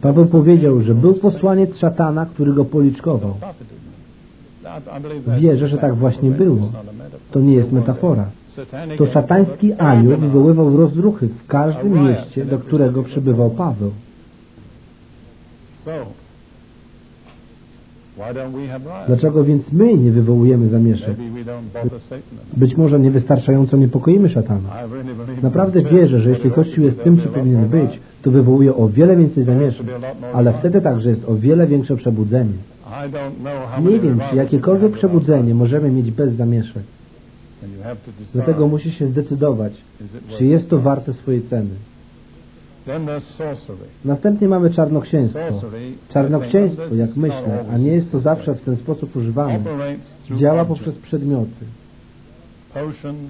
Paweł powiedział, że był posłaniec szatana, który go policzkował. Wierzę, że tak właśnie było. To nie jest metafora. To szatański anioł wywoływał rozruchy w każdym mieście, do którego przybywał Paweł. Dlaczego więc my nie wywołujemy zamieszek? Być może niewystarczająco niepokoimy szatana. Naprawdę wierzę, że jeśli Kościół jest tym, co powinien być, to wywołuje o wiele więcej zamieszek, ale wtedy także jest o wiele większe przebudzenie. Nie wiem, czy jakiekolwiek przebudzenie możemy mieć bez zamieszek. Dlatego musi się zdecydować, czy jest to warte swojej ceny. Następnie mamy czarnoksięstwo. Czarnoksięstwo, jak myślę, a nie jest to zawsze w ten sposób używane, działa poprzez przedmioty,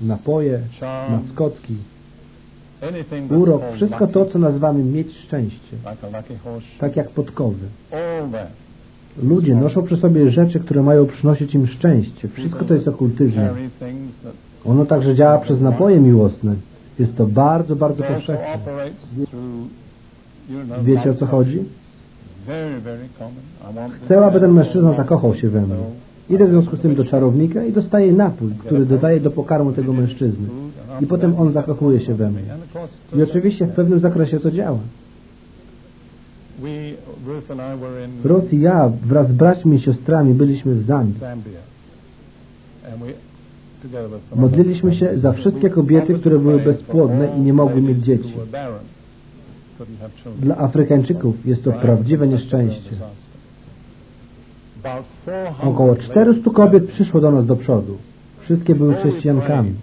napoje, maskotki, urok, wszystko to, co nazywamy mieć szczęście, tak jak podkowy. Ludzie noszą przy sobie rzeczy, które mają przynosić im szczęście. Wszystko to jest okultyzmem. Ono także działa przez napoje miłosne. Jest to bardzo, bardzo powszechne. Wiecie o co chodzi? Chcę, aby ten mężczyzna zakochał się we mnie. Idę w związku z tym do czarownika i dostaję napój, który dodaje do pokarmu tego mężczyzny. I potem on zakochuje się we mnie. I oczywiście w pewnym zakresie to działa. Ruth i ja wraz z braćmi i siostrami byliśmy w Zambii. Modliliśmy się za wszystkie kobiety, które były bezpłodne i nie mogły mieć dzieci. Dla Afrykańczyków jest to prawdziwe nieszczęście. Około 400 kobiet przyszło do nas do przodu. Wszystkie były chrześcijankami.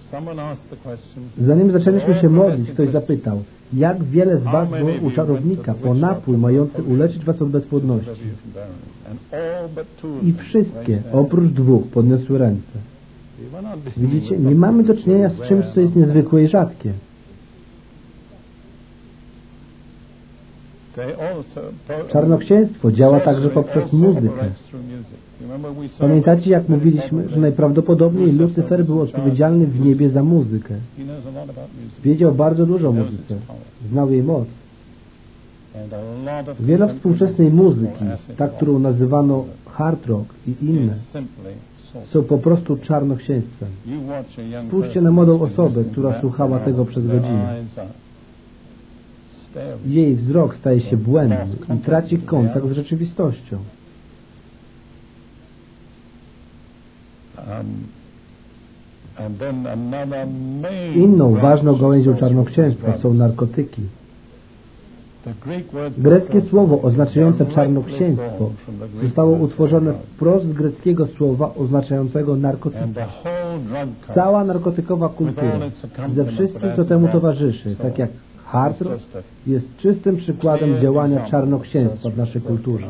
Zanim zaczęliśmy się modlić, ktoś zapytał, jak wiele z Was było u czarownika po napój mający uleczyć Was od bezpłodności. I wszystkie, oprócz dwóch, podniosły ręce. Widzicie, nie mamy do czynienia z czymś, co jest niezwykłe i rzadkie. Czarnoksięstwo działa także poprzez muzykę. Pamiętacie, jak mówiliśmy, że najprawdopodobniej Lucyfer był odpowiedzialny w niebie za muzykę. Wiedział bardzo dużo o muzyce. Znał jej moc. Wiele współczesnej muzyki, ta, którą nazywano hard rock i inne, są po prostu czarnoksięstwem. Spójrzcie na młodą osobę, która słuchała tego przez godzinę. Jej wzrok staje się błędny i traci kontakt z rzeczywistością. Inną ważną gałęzią czarnoksięstwa są narkotyki. Greckie słowo oznaczające czarnoksięstwo zostało utworzone wprost z greckiego słowa oznaczającego narkotyki. Cała narkotykowa kultura ze wszystkim, co temu towarzyszy, tak jak hard rock, jest czystym przykładem działania czarnoksięstwa w naszej kulturze.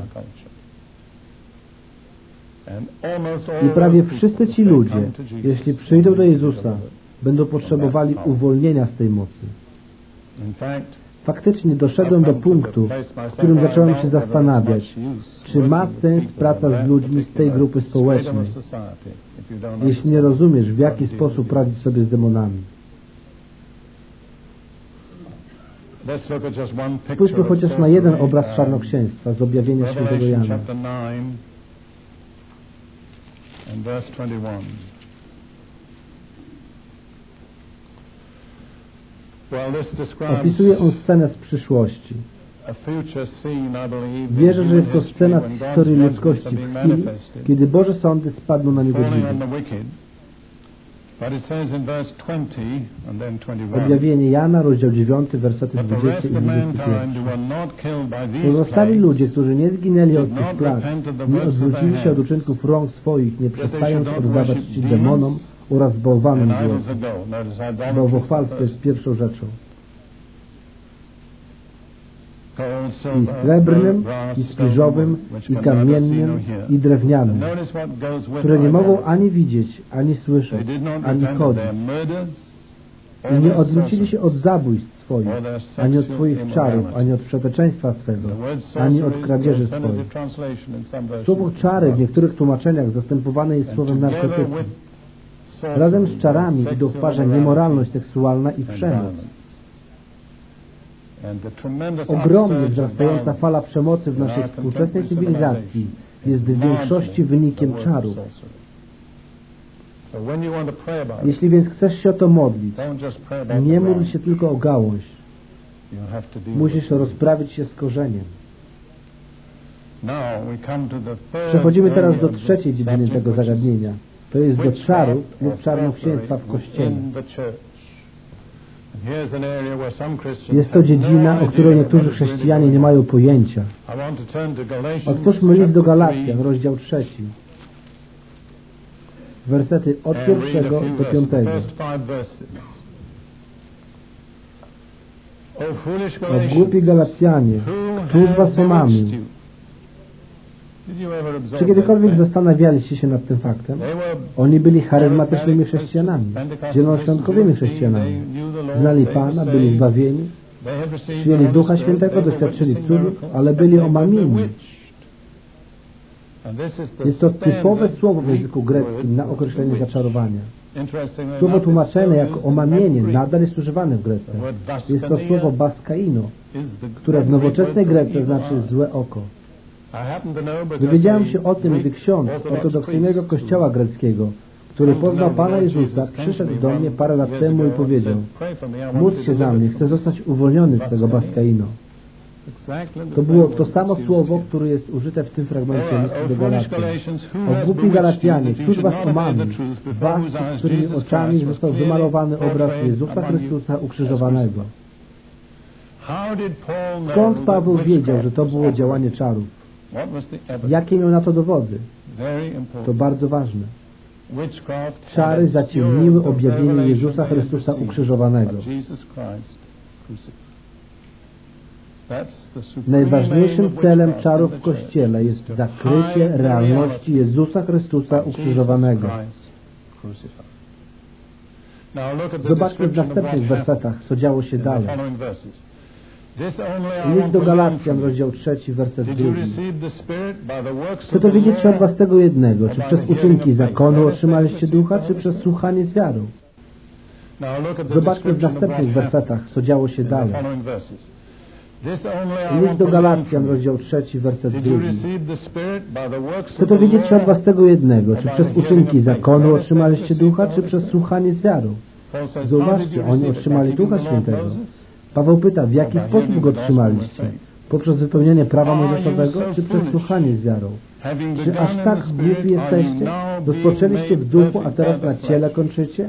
I prawie wszyscy ci ludzie, jeśli przyjdą do Jezusa, będą potrzebowali uwolnienia z tej mocy. Faktycznie doszedłem do punktu, w którym zacząłem się zastanawiać, czy ma sens praca z ludźmi z tej grupy społecznej, jeśli nie rozumiesz, w jaki sposób radzić sobie z demonami. Spójrzmy chociaż na jeden obraz czarnoksięstwa z objawienia świętego Jana. Opisuje on scenę z przyszłości. Wierzę, że jest to scena z historii ludzkości w chwili, kiedy Boże sądy spadną na niegodziwych. Objawienie Jana, rozdział 9, wersety 20 i 21. Pozostali ludzie, którzy nie zginęli od tych plag, nie odwrócili się od uczynków rąk swoich, nie przestając oddawać czci demonom oraz bałwanom głosem. Bałwochwalstwo jest pierwszą rzeczą. I srebrnym, i spiżowym, i kamiennym, i drewnianym, które nie mogą ani widzieć, ani słyszeć, ani chodzić. I nie odwrócili się od zabójstw swoich, ani od swoich czarów, ani od przeteczeństwa swego, ani od kradzieży swoich. Słowo czary w niektórych tłumaczeniach zastępowane jest słowem narkotyki. Razem z czarami idą w parze niemoralność seksualna i przemoc. Ogromnie wzrastająca fala przemocy w naszej współczesnej cywilizacji jest w większości wynikiem czarów. Jeśli więc chcesz się o to modlić, nie módl się tylko o gałąź. Musisz rozprawić się z korzeniem. Przechodzimy teraz do trzeciej dziedziny tego zagadnienia. To jest do czarów lub czarnoksięstwa w Kościele. Jest to dziedzina, o której niektórzy chrześcijanie nie mają pojęcia. Otwórzmy list do Galacjan, rozdział trzeci. Wersety od pierwszego do piątego. O głupi Galacjanie, któż was omamił? Czy kiedykolwiek zastanawialiście się nad tym faktem? Oni byli charyzmatycznymi chrześcijanami, zielonoświątkowymi chrześcijanami. Znali Pana, byli zbawieni, przyjęli Ducha Świętego, doświadczyli cudów, ale byli omamieni. Jest to typowe słowo w języku greckim na określenie zaczarowania. Słowo tłumaczone jako omamienie nadal jest używane w Grece. Jest to słowo baskaino, które w nowoczesnej Grece znaczy złe oko. Dowiedziałem się o tym, gdy ksiądz ortodoksyjnego kościoła greckiego, który poznał Pana Jezusa, przyszedł do mnie parę lat temu i powiedział módl się za mnie, chcę zostać uwolniony z tego baskaino. To było to samo słowo, które jest użyte w tym fragmencie listu do. O głupi Galacjanie, któż was omamił? Was, którymi oczami został wymalowany obraz Jezusa Chrystusa ukrzyżowanego. Skąd Paweł wiedział, że to było działanie czarów? Jakie miał na to dowody? To bardzo ważne. Czary zaciemniły objawienie Jezusa Chrystusa ukrzyżowanego. Najważniejszym celem czarów w Kościele jest zakrycie realności Jezusa Chrystusa ukrzyżowanego. Zobaczmy w następnych wersetach, co działo się dalej. List do Galacjan, rozdział trzeci, werset drugi. Chcę dowiedzieć się od was tego jednego, czy przez uczynki zakonu otrzymaliście ducha, czy przez słuchanie z wiarą. Zobaczmy w następnych wersetach, co działo się dalej. List do Galacjan, rozdział trzeci, werset drugi. Chcę dowiedzieć się od was tego jednego, czy przez uczynki zakonu otrzymaliście ducha, czy przez słuchanie z wiarą. Zauważcie, oni otrzymali Ducha Świętego. Paweł pyta, w jaki sposób go otrzymaliście? Poprzez wypełnianie prawa mojżeszowego, czy przez słuchanie z wiarą? Czy aż tak głupi jesteście? Rozpoczęliście w duchu, a teraz na ciele kończycie?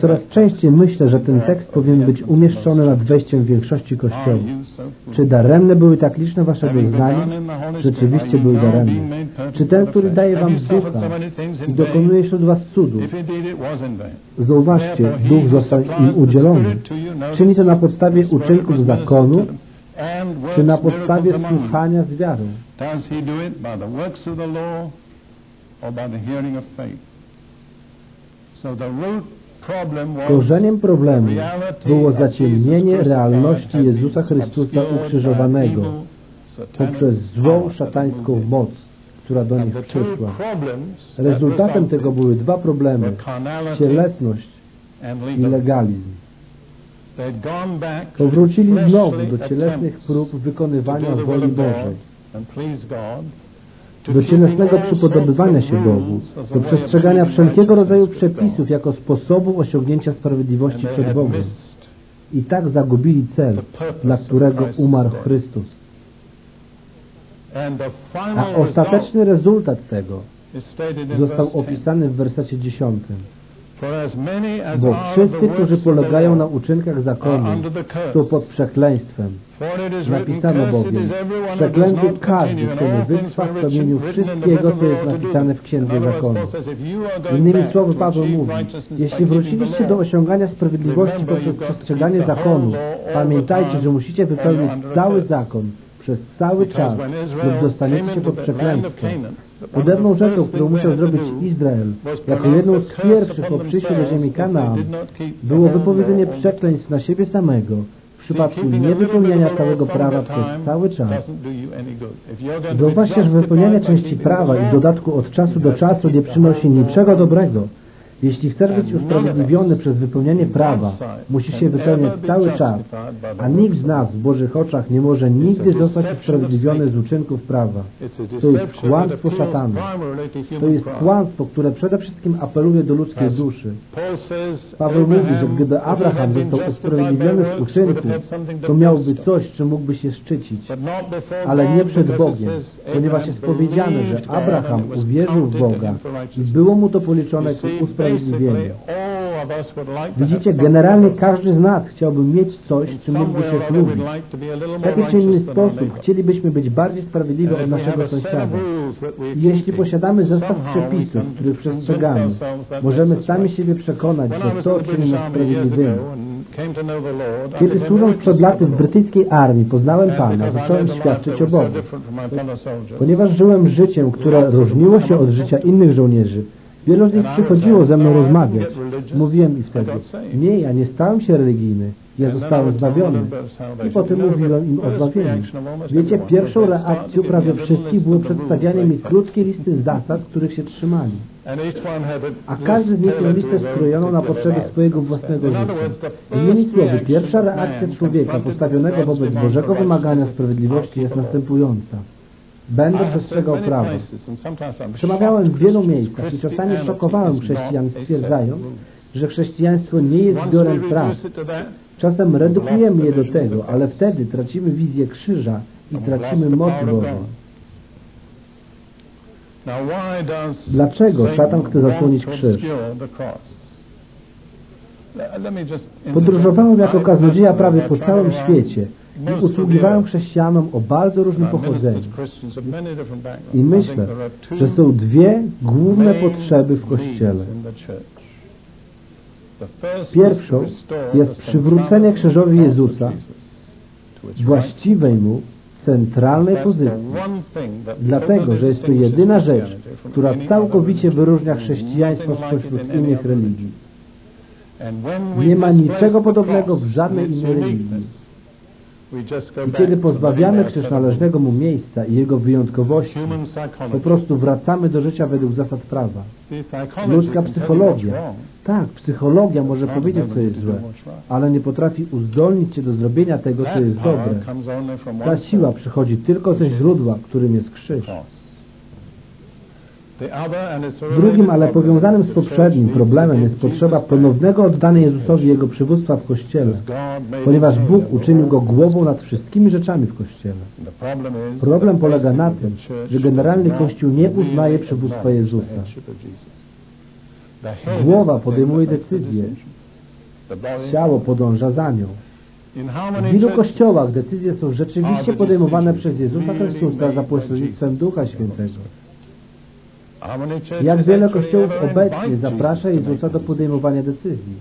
Coraz częściej myślę, że ten tekst powinien być umieszczony nad wejściem w większości kościołów. Czy daremne były tak liczne wasze doznania? Rzeczywiście były daremne. Czy ten, który daje wam ducha i dokonuje wśród was cudów? Zauważcie, duch został im udzielony. Czyni to na podstawie uczynków zakonu, czy na podstawie słuchania z wiarą? Korzeniem problemu było zaciemnienie realności Jezusa Chrystusa ukrzyżowanego poprzez złą szatańską moc, która do nich przyszła. Rezultatem tego były dwa problemy. Cielesność i legalizm. Powrócili znowu do cielesnych prób wykonywania woli Bożej do cielesnego przypodobywania się Bogu, do przestrzegania wszelkiego rodzaju przepisów jako sposobu osiągnięcia sprawiedliwości przed Bogiem. I tak zagubili cel, dla którego umarł Chrystus. A ostateczny rezultat tego został opisany w wersecie 10. Bo wszyscy, którzy polegają na uczynkach zakonu, są pod przekleństwem. Napisano bowiem, przeklęty każdy, kto nie wytrwa w pełnieniu wszystkiego, co jest napisane w Księdze Zakonu. Innymi słowy Paweł mówi, jeśli wróciliście do osiągania sprawiedliwości poprzez przestrzeganie zakonu, pamiętajcie, że musicie wypełnić cały zakon, przez cały czas lub dostaniecie się pod przekleństwo. Podobną rzeczą, którą musiał zrobić Izrael, jako jedną z pierwszych po przyjściu do ziemi Kanaan, było wypowiedzenie przekleństw na siebie samego w przypadku niewypełniania całego prawa przez cały czas. Zauważcie, że wypełnianie części prawa i w dodatku od czasu do czasu nie przynosi niczego dobrego. Jeśli chcesz być usprawiedliwiony przez wypełnianie prawa, musisz się wypełniać cały czas, a nikt z nas w Bożych oczach nie może nigdy zostać usprawiedliwiony z uczynków prawa. To jest kłamstwo szatana. To jest kłamstwo, które przede wszystkim apeluje do ludzkiej duszy. Paweł mówi, że gdyby Abraham został usprawiedliwiony z uczynków, to miałby coś, czym mógłby się szczycić, ale nie przed Bogiem, ponieważ jest powiedziane, że Abraham uwierzył w Boga i było mu to policzone jako usprawiedliwienie Widzicie, generalnie każdy z nas chciałby mieć coś, czym mógłby się chlubić. W taki czy inny sposób chcielibyśmy być bardziej sprawiedliwi od naszego sąsiada. Jeśli posiadamy zestaw przepisów, których przestrzegamy, możemy sami siebie przekonać, że to czyni nas sprawiedliwymi. Kiedy służąc przed laty w brytyjskiej armii poznałem Pana, zacząłem świadczyć o Bogu. Ponieważ żyłem życiem, które różniło się od życia innych żołnierzy, Wielu z nich przychodziło ze mną rozmawiać. Mówiłem im wtedy, nie, ja nie stałem się religijny, ja zostałem zbawiony. I potem mówiłem im o zbawieniu. Wiecie, pierwszą reakcją prawie wszystkich było przedstawianie mi krótkiej listy zasad, których się trzymali. A każdy z nich miał listę skrojoną na potrzeby swojego własnego życia. Innymi słowy, pierwsza reakcja człowieka postawionego wobec Bożego wymagania sprawiedliwości jest następująca. Będę przestrzegał prawa. Przemawiałem w wielu miejscach i czasami szokowałem chrześcijan stwierdzając, że chrześcijaństwo nie jest zbiorem praw. Czasem redukujemy je do tego, ale wtedy tracimy wizję krzyża i tracimy moc Bożą. Dlaczego szatan chce zasłonić krzyż? Podróżowałem jako kaznodzieja prawie po całym świecie i usługiwałem chrześcijanom o bardzo różnym pochodzeniu. I myślę, że są dwie główne potrzeby w Kościele. Pierwszą jest przywrócenie krzyżowi Jezusa właściwej Mu centralnej pozycji. Dlatego, że jest to jedyna rzecz, która całkowicie wyróżnia chrześcijaństwo spośród innych religii. Nie ma niczego podobnego w żadnej innej religii. I kiedy pozbawiamy krzyż należnego mu miejsca i jego wyjątkowości, po prostu wracamy do życia według zasad prawa. Ludzka psychologia. Tak, psychologia może powiedzieć, co jest złe, ale nie potrafi uzdolnić Cię do zrobienia tego, co jest dobre. Ta siła przychodzi tylko ze źródła, którym jest krzyż. Drugim, ale powiązanym z poprzednim problemem jest potrzeba ponownego oddania Jezusowi Jego przywództwa w Kościele, ponieważ Bóg uczynił Go głową nad wszystkimi rzeczami w Kościele. Problem polega na tym, że generalny Kościół nie uznaje przywództwa Jezusa. Głowa podejmuje decyzję, ciało podąża za nią. W wielu kościołach decyzje są rzeczywiście podejmowane przez Jezusa Chrystusa za pośrednictwem Ducha Świętego. Jak wiele kościołów obecnie zaprasza Jezusa do podejmowania decyzji.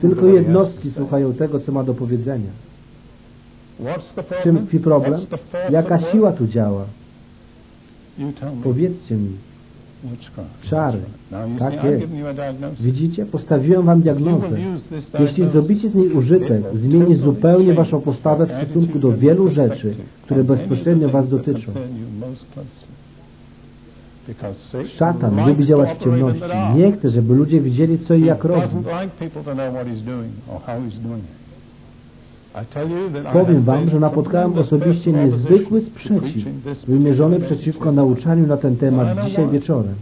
Tylko jednostki słuchają tego, co ma do powiedzenia. Czym tkwi problem? Jaka siła tu działa? Powiedzcie mi. Czary. Tak jest. Widzicie? Postawiłem wam diagnozę. Jeśli zrobicie z niej użytek, zmieni zupełnie waszą postawę w stosunku do wielu rzeczy, które bezpośrednio was dotyczą. Szatan lubi działać w ciemności. Nie chce, żeby ludzie widzieli, co i jak robi. Powiem Wam, że napotkałem osobiście niezwykły sprzeciw wymierzony przeciwko nauczaniu na ten temat dzisiaj wieczorem.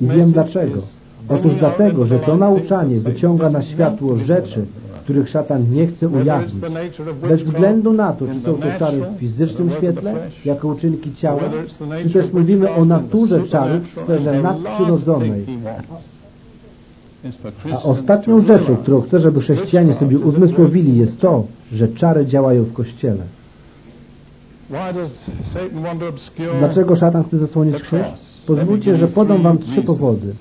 I wiem dlaczego. Otóż dlatego, że to nauczanie wyciąga na światło rzeczy, których szatan nie chce ujawnić. Bez względu na to, czy są to czary w fizycznym świetle, jako uczynki ciała, czy też mówimy o naturze czarów w sferze nadprzyrodzonej. A ostatnią rzeczą, którą chcę, żeby chrześcijanie sobie uzmysłowili jest to, że czary działają w Kościele. Dlaczego szatan chce zasłonić krzyż? Pozwólcie, że podam Wam trzy powody.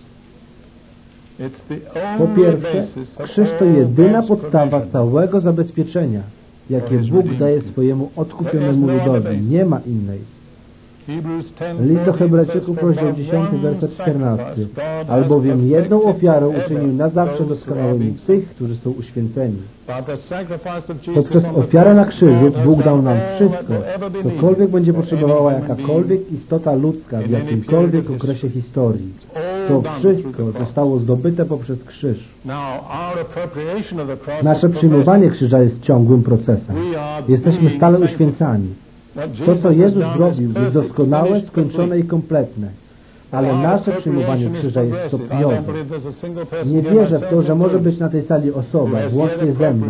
Po pierwsze, krzyż to jedyna podstawa całego zabezpieczenia, jakie Bóg daje swojemu odkupionemu ludowi. Nie ma innej. List do Hebrajczyków, rozdział 10, werset 14. Albowiem jedną ofiarą uczynił na zawsze doskonałymi tych, którzy są uświęceni. Poprzez ofiarę na krzyżu Bóg dał nam wszystko, cokolwiek będzie potrzebowała jakakolwiek istota ludzka w jakimkolwiek okresie historii. To wszystko zostało zdobyte poprzez krzyż. Nasze przyjmowanie krzyża jest ciągłym procesem. Jesteśmy stale uświęcani. To, co Jezus zrobił, jest doskonałe, skończone i kompletne. Ale nasze przyjmowanie krzyża jest stopniowe. Nie wierzę w to, że może być na tej sali osoba, włącznie ze mną,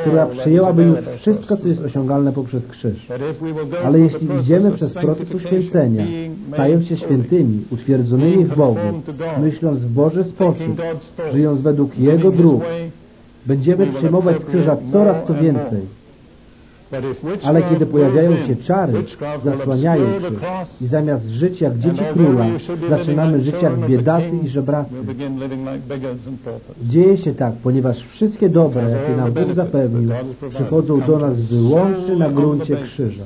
która przyjęłaby już wszystko, co jest osiągalne poprzez krzyż. Ale jeśli idziemy przez proces uświęcenia, stając się świętymi, utwierdzonymi w Bogu, myśląc w Boży sposób, żyjąc według Jego dróg, będziemy przyjmować z krzyża coraz to więcej. Ale kiedy pojawiają się czary, zasłaniają krzyż i zamiast żyć jak dzieci króla, zaczynamy żyć jak biedacy i żebracy. Dzieje się tak, ponieważ wszystkie dobre, jakie nam Bóg zapewnił, przychodzą do nas wyłącznie na gruncie krzyża.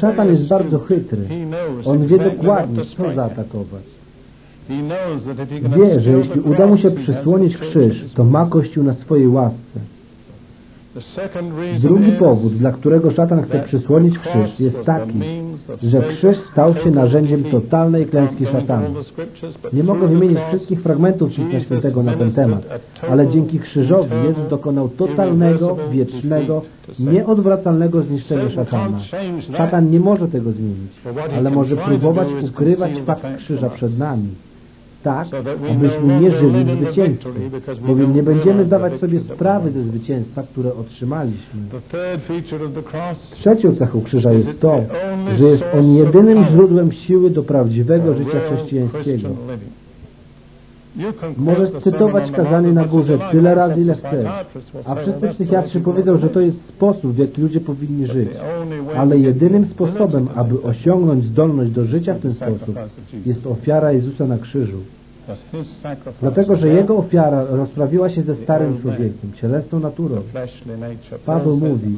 Szatan jest bardzo chytry. On wie dokładnie, co zaatakować. Wie, że jeśli uda mu się przysłonić krzyż, to ma Kościół na swojej łasce. Drugi powód, dla którego szatan chce przysłonić krzyż, jest taki, że krzyż stał się narzędziem totalnej klęski szatana. Nie mogę wymienić wszystkich fragmentów Pisma Świętego na ten temat, ale dzięki krzyżowi Jezus dokonał totalnego, wiecznego, nieodwracalnego zniszczenia szatana. Szatan nie może tego zmienić, ale może próbować ukrywać fakt krzyża przed nami tak, abyśmy nie żyli w zwycięstwie, bowiem nie będziemy zdawać sobie sprawy ze zwycięstwa, które otrzymaliśmy. Trzecią cechą krzyża jest to, że jest on jedynym źródłem siły do prawdziwego życia chrześcijańskiego. Możesz cytować kazanie na górze tyle razy, ile chcesz, a wszyscy psychiatrzy powiedzą, że to jest sposób, w jaki ludzie powinni żyć. Ale jedynym sposobem, aby osiągnąć zdolność do życia w ten sposób, jest ofiara Jezusa na krzyżu. Dlatego, że Jego ofiara rozprawiła się ze starym człowiekiem, cielesną naturą. Paweł mówi,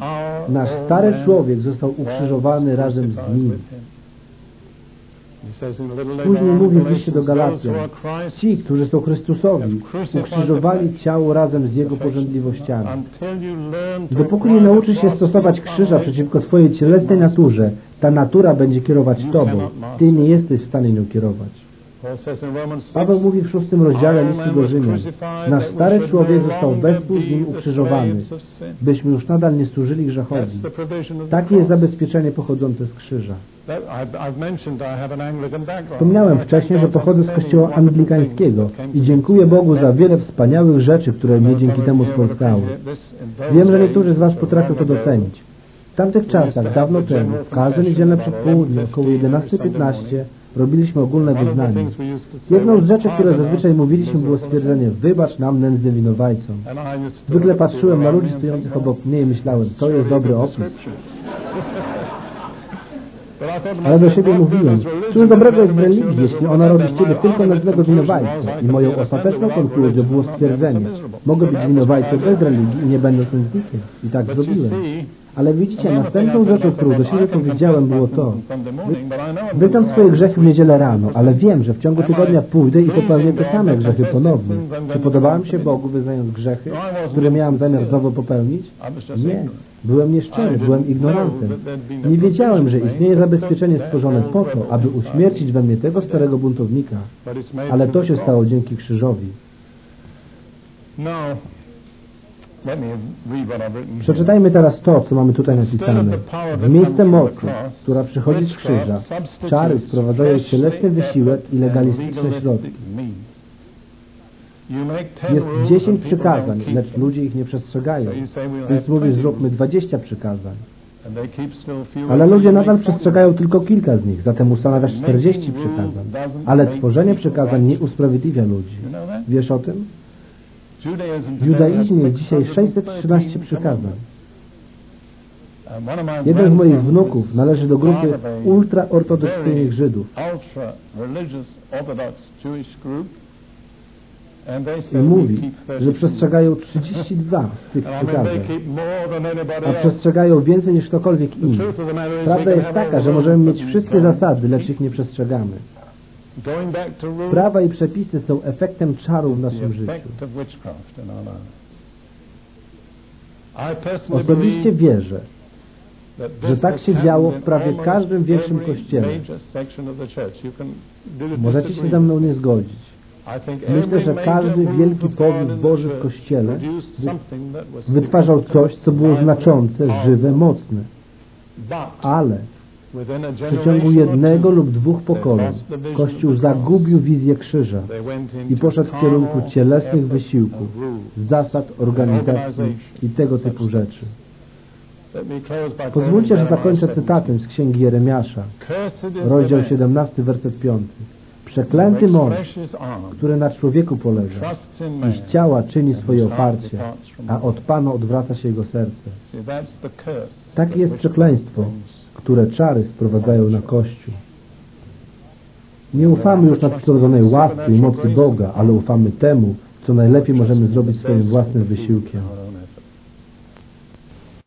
nasz stary człowiek został ukrzyżowany razem z nim. Później mówi w liście do Galacjan, ci, którzy są Chrystusowi, ukrzyżowali ciało razem z Jego porządliwościami. Dopóki nie nauczysz się stosować krzyża przeciwko swojej cielesnej naturze, ta natura będzie kierować Tobą. Ty nie jesteś w stanie nią kierować. Paweł mówi w szóstym rozdziale listu do Rzymian Nasz stary człowiek został wespół z nim ukrzyżowany, byśmy już nadal nie służyli grzechowi. Takie jest zabezpieczenie pochodzące z krzyża. Wspomniałem wcześniej, że pochodzę z kościoła anglikańskiego i dziękuję Bogu za wiele wspaniałych rzeczy, które mnie dzięki temu spotkały. Wiem, że niektórzy z Was potrafią to docenić. W tamtych czasach, dawno temu, w każde niedzielne przedpołudnie, około 11.15, robiliśmy ogólne wyznanie. Jedną z rzeczy, które zazwyczaj mówiliśmy, było stwierdzenie wybacz nam nędznym winowajcom. Zwykle patrzyłem na ludzi stojących obok mnie i myślałem, to jest dobry opis. Ale do siebie mówiłem, cóż dobrego jest w religii, jeśli ona robi z Ciebie tylko nędznego winowajcę. I moją ostateczną konkluzją było stwierdzenie, mogę być winowajcą bez religii i nie będąc nędznikiem. I tak zrobiłem. Ale widzicie, następną rzeczą, którą do siebie powiedziałem, było to. Wyznam swoje grzechy w niedzielę rano, ale wiem, że w ciągu tygodnia pójdę i popełnię te same grzechy ponownie. Czy podobałem się Bogu, wyznając grzechy, które miałem zamiar znowu popełnić? Nie. Byłem nieszczery, byłem ignorantem. Nie wiedziałem, że istnieje zabezpieczenie stworzone po to, aby uśmiercić we mnie tego starego buntownika. Ale to się stało dzięki krzyżowi. Przeczytajmy teraz to, co mamy tutaj napisane. W miejsce mocy, która przychodzi z krzyża, czary sprowadzają cielesny wysiłek i legalistyczne środki. Jest dziesięć przykazań, lecz ludzie ich nie przestrzegają. Więc mówisz, zróbmy dwadzieścia przykazań. Ale ludzie nadal przestrzegają tylko kilka z nich, zatem ustanawiasz 40 przykazań. Ale tworzenie przykazań nie usprawiedliwia ludzi. Wiesz o tym? W judaizmie jest dzisiaj 613 przykazań. Jeden z moich wnuków należy do grupy ultraortodoksyjnych Żydów. I mówi, że przestrzegają 32 z tych przykazań, a przestrzegają więcej niż ktokolwiek inny. Prawda jest taka, że możemy mieć wszystkie zasady, lecz ich nie przestrzegamy. Prawa i przepisy są efektem czaru w naszym życiu. Osobiście wierzę, że tak się działo w prawie każdym większym kościele. Możecie się ze mną nie zgodzić. Myślę, że każdy wielki powód Boży w Kościele wytwarzał coś, co było znaczące, żywe, mocne. Ale w przeciągu jednego lub dwóch pokoleń Kościół zagubił wizję krzyża i poszedł w kierunku cielesnych wysiłków, zasad, organizacji i tego typu rzeczy. Pozwólcie, że zakończę cytatem z Księgi Jeremiasza, rozdział 17, werset 5. Przeklęty mąż, który na człowieku polega i z ciała czyni swoje oparcie, a od Pana odwraca się jego serce. Takie jest przekleństwo, które czary sprowadzają na Kościół. Nie ufamy już nadprzyrodzonej łasce i mocy Boga, ale ufamy temu, co najlepiej możemy zrobić swoim własnym wysiłkiem.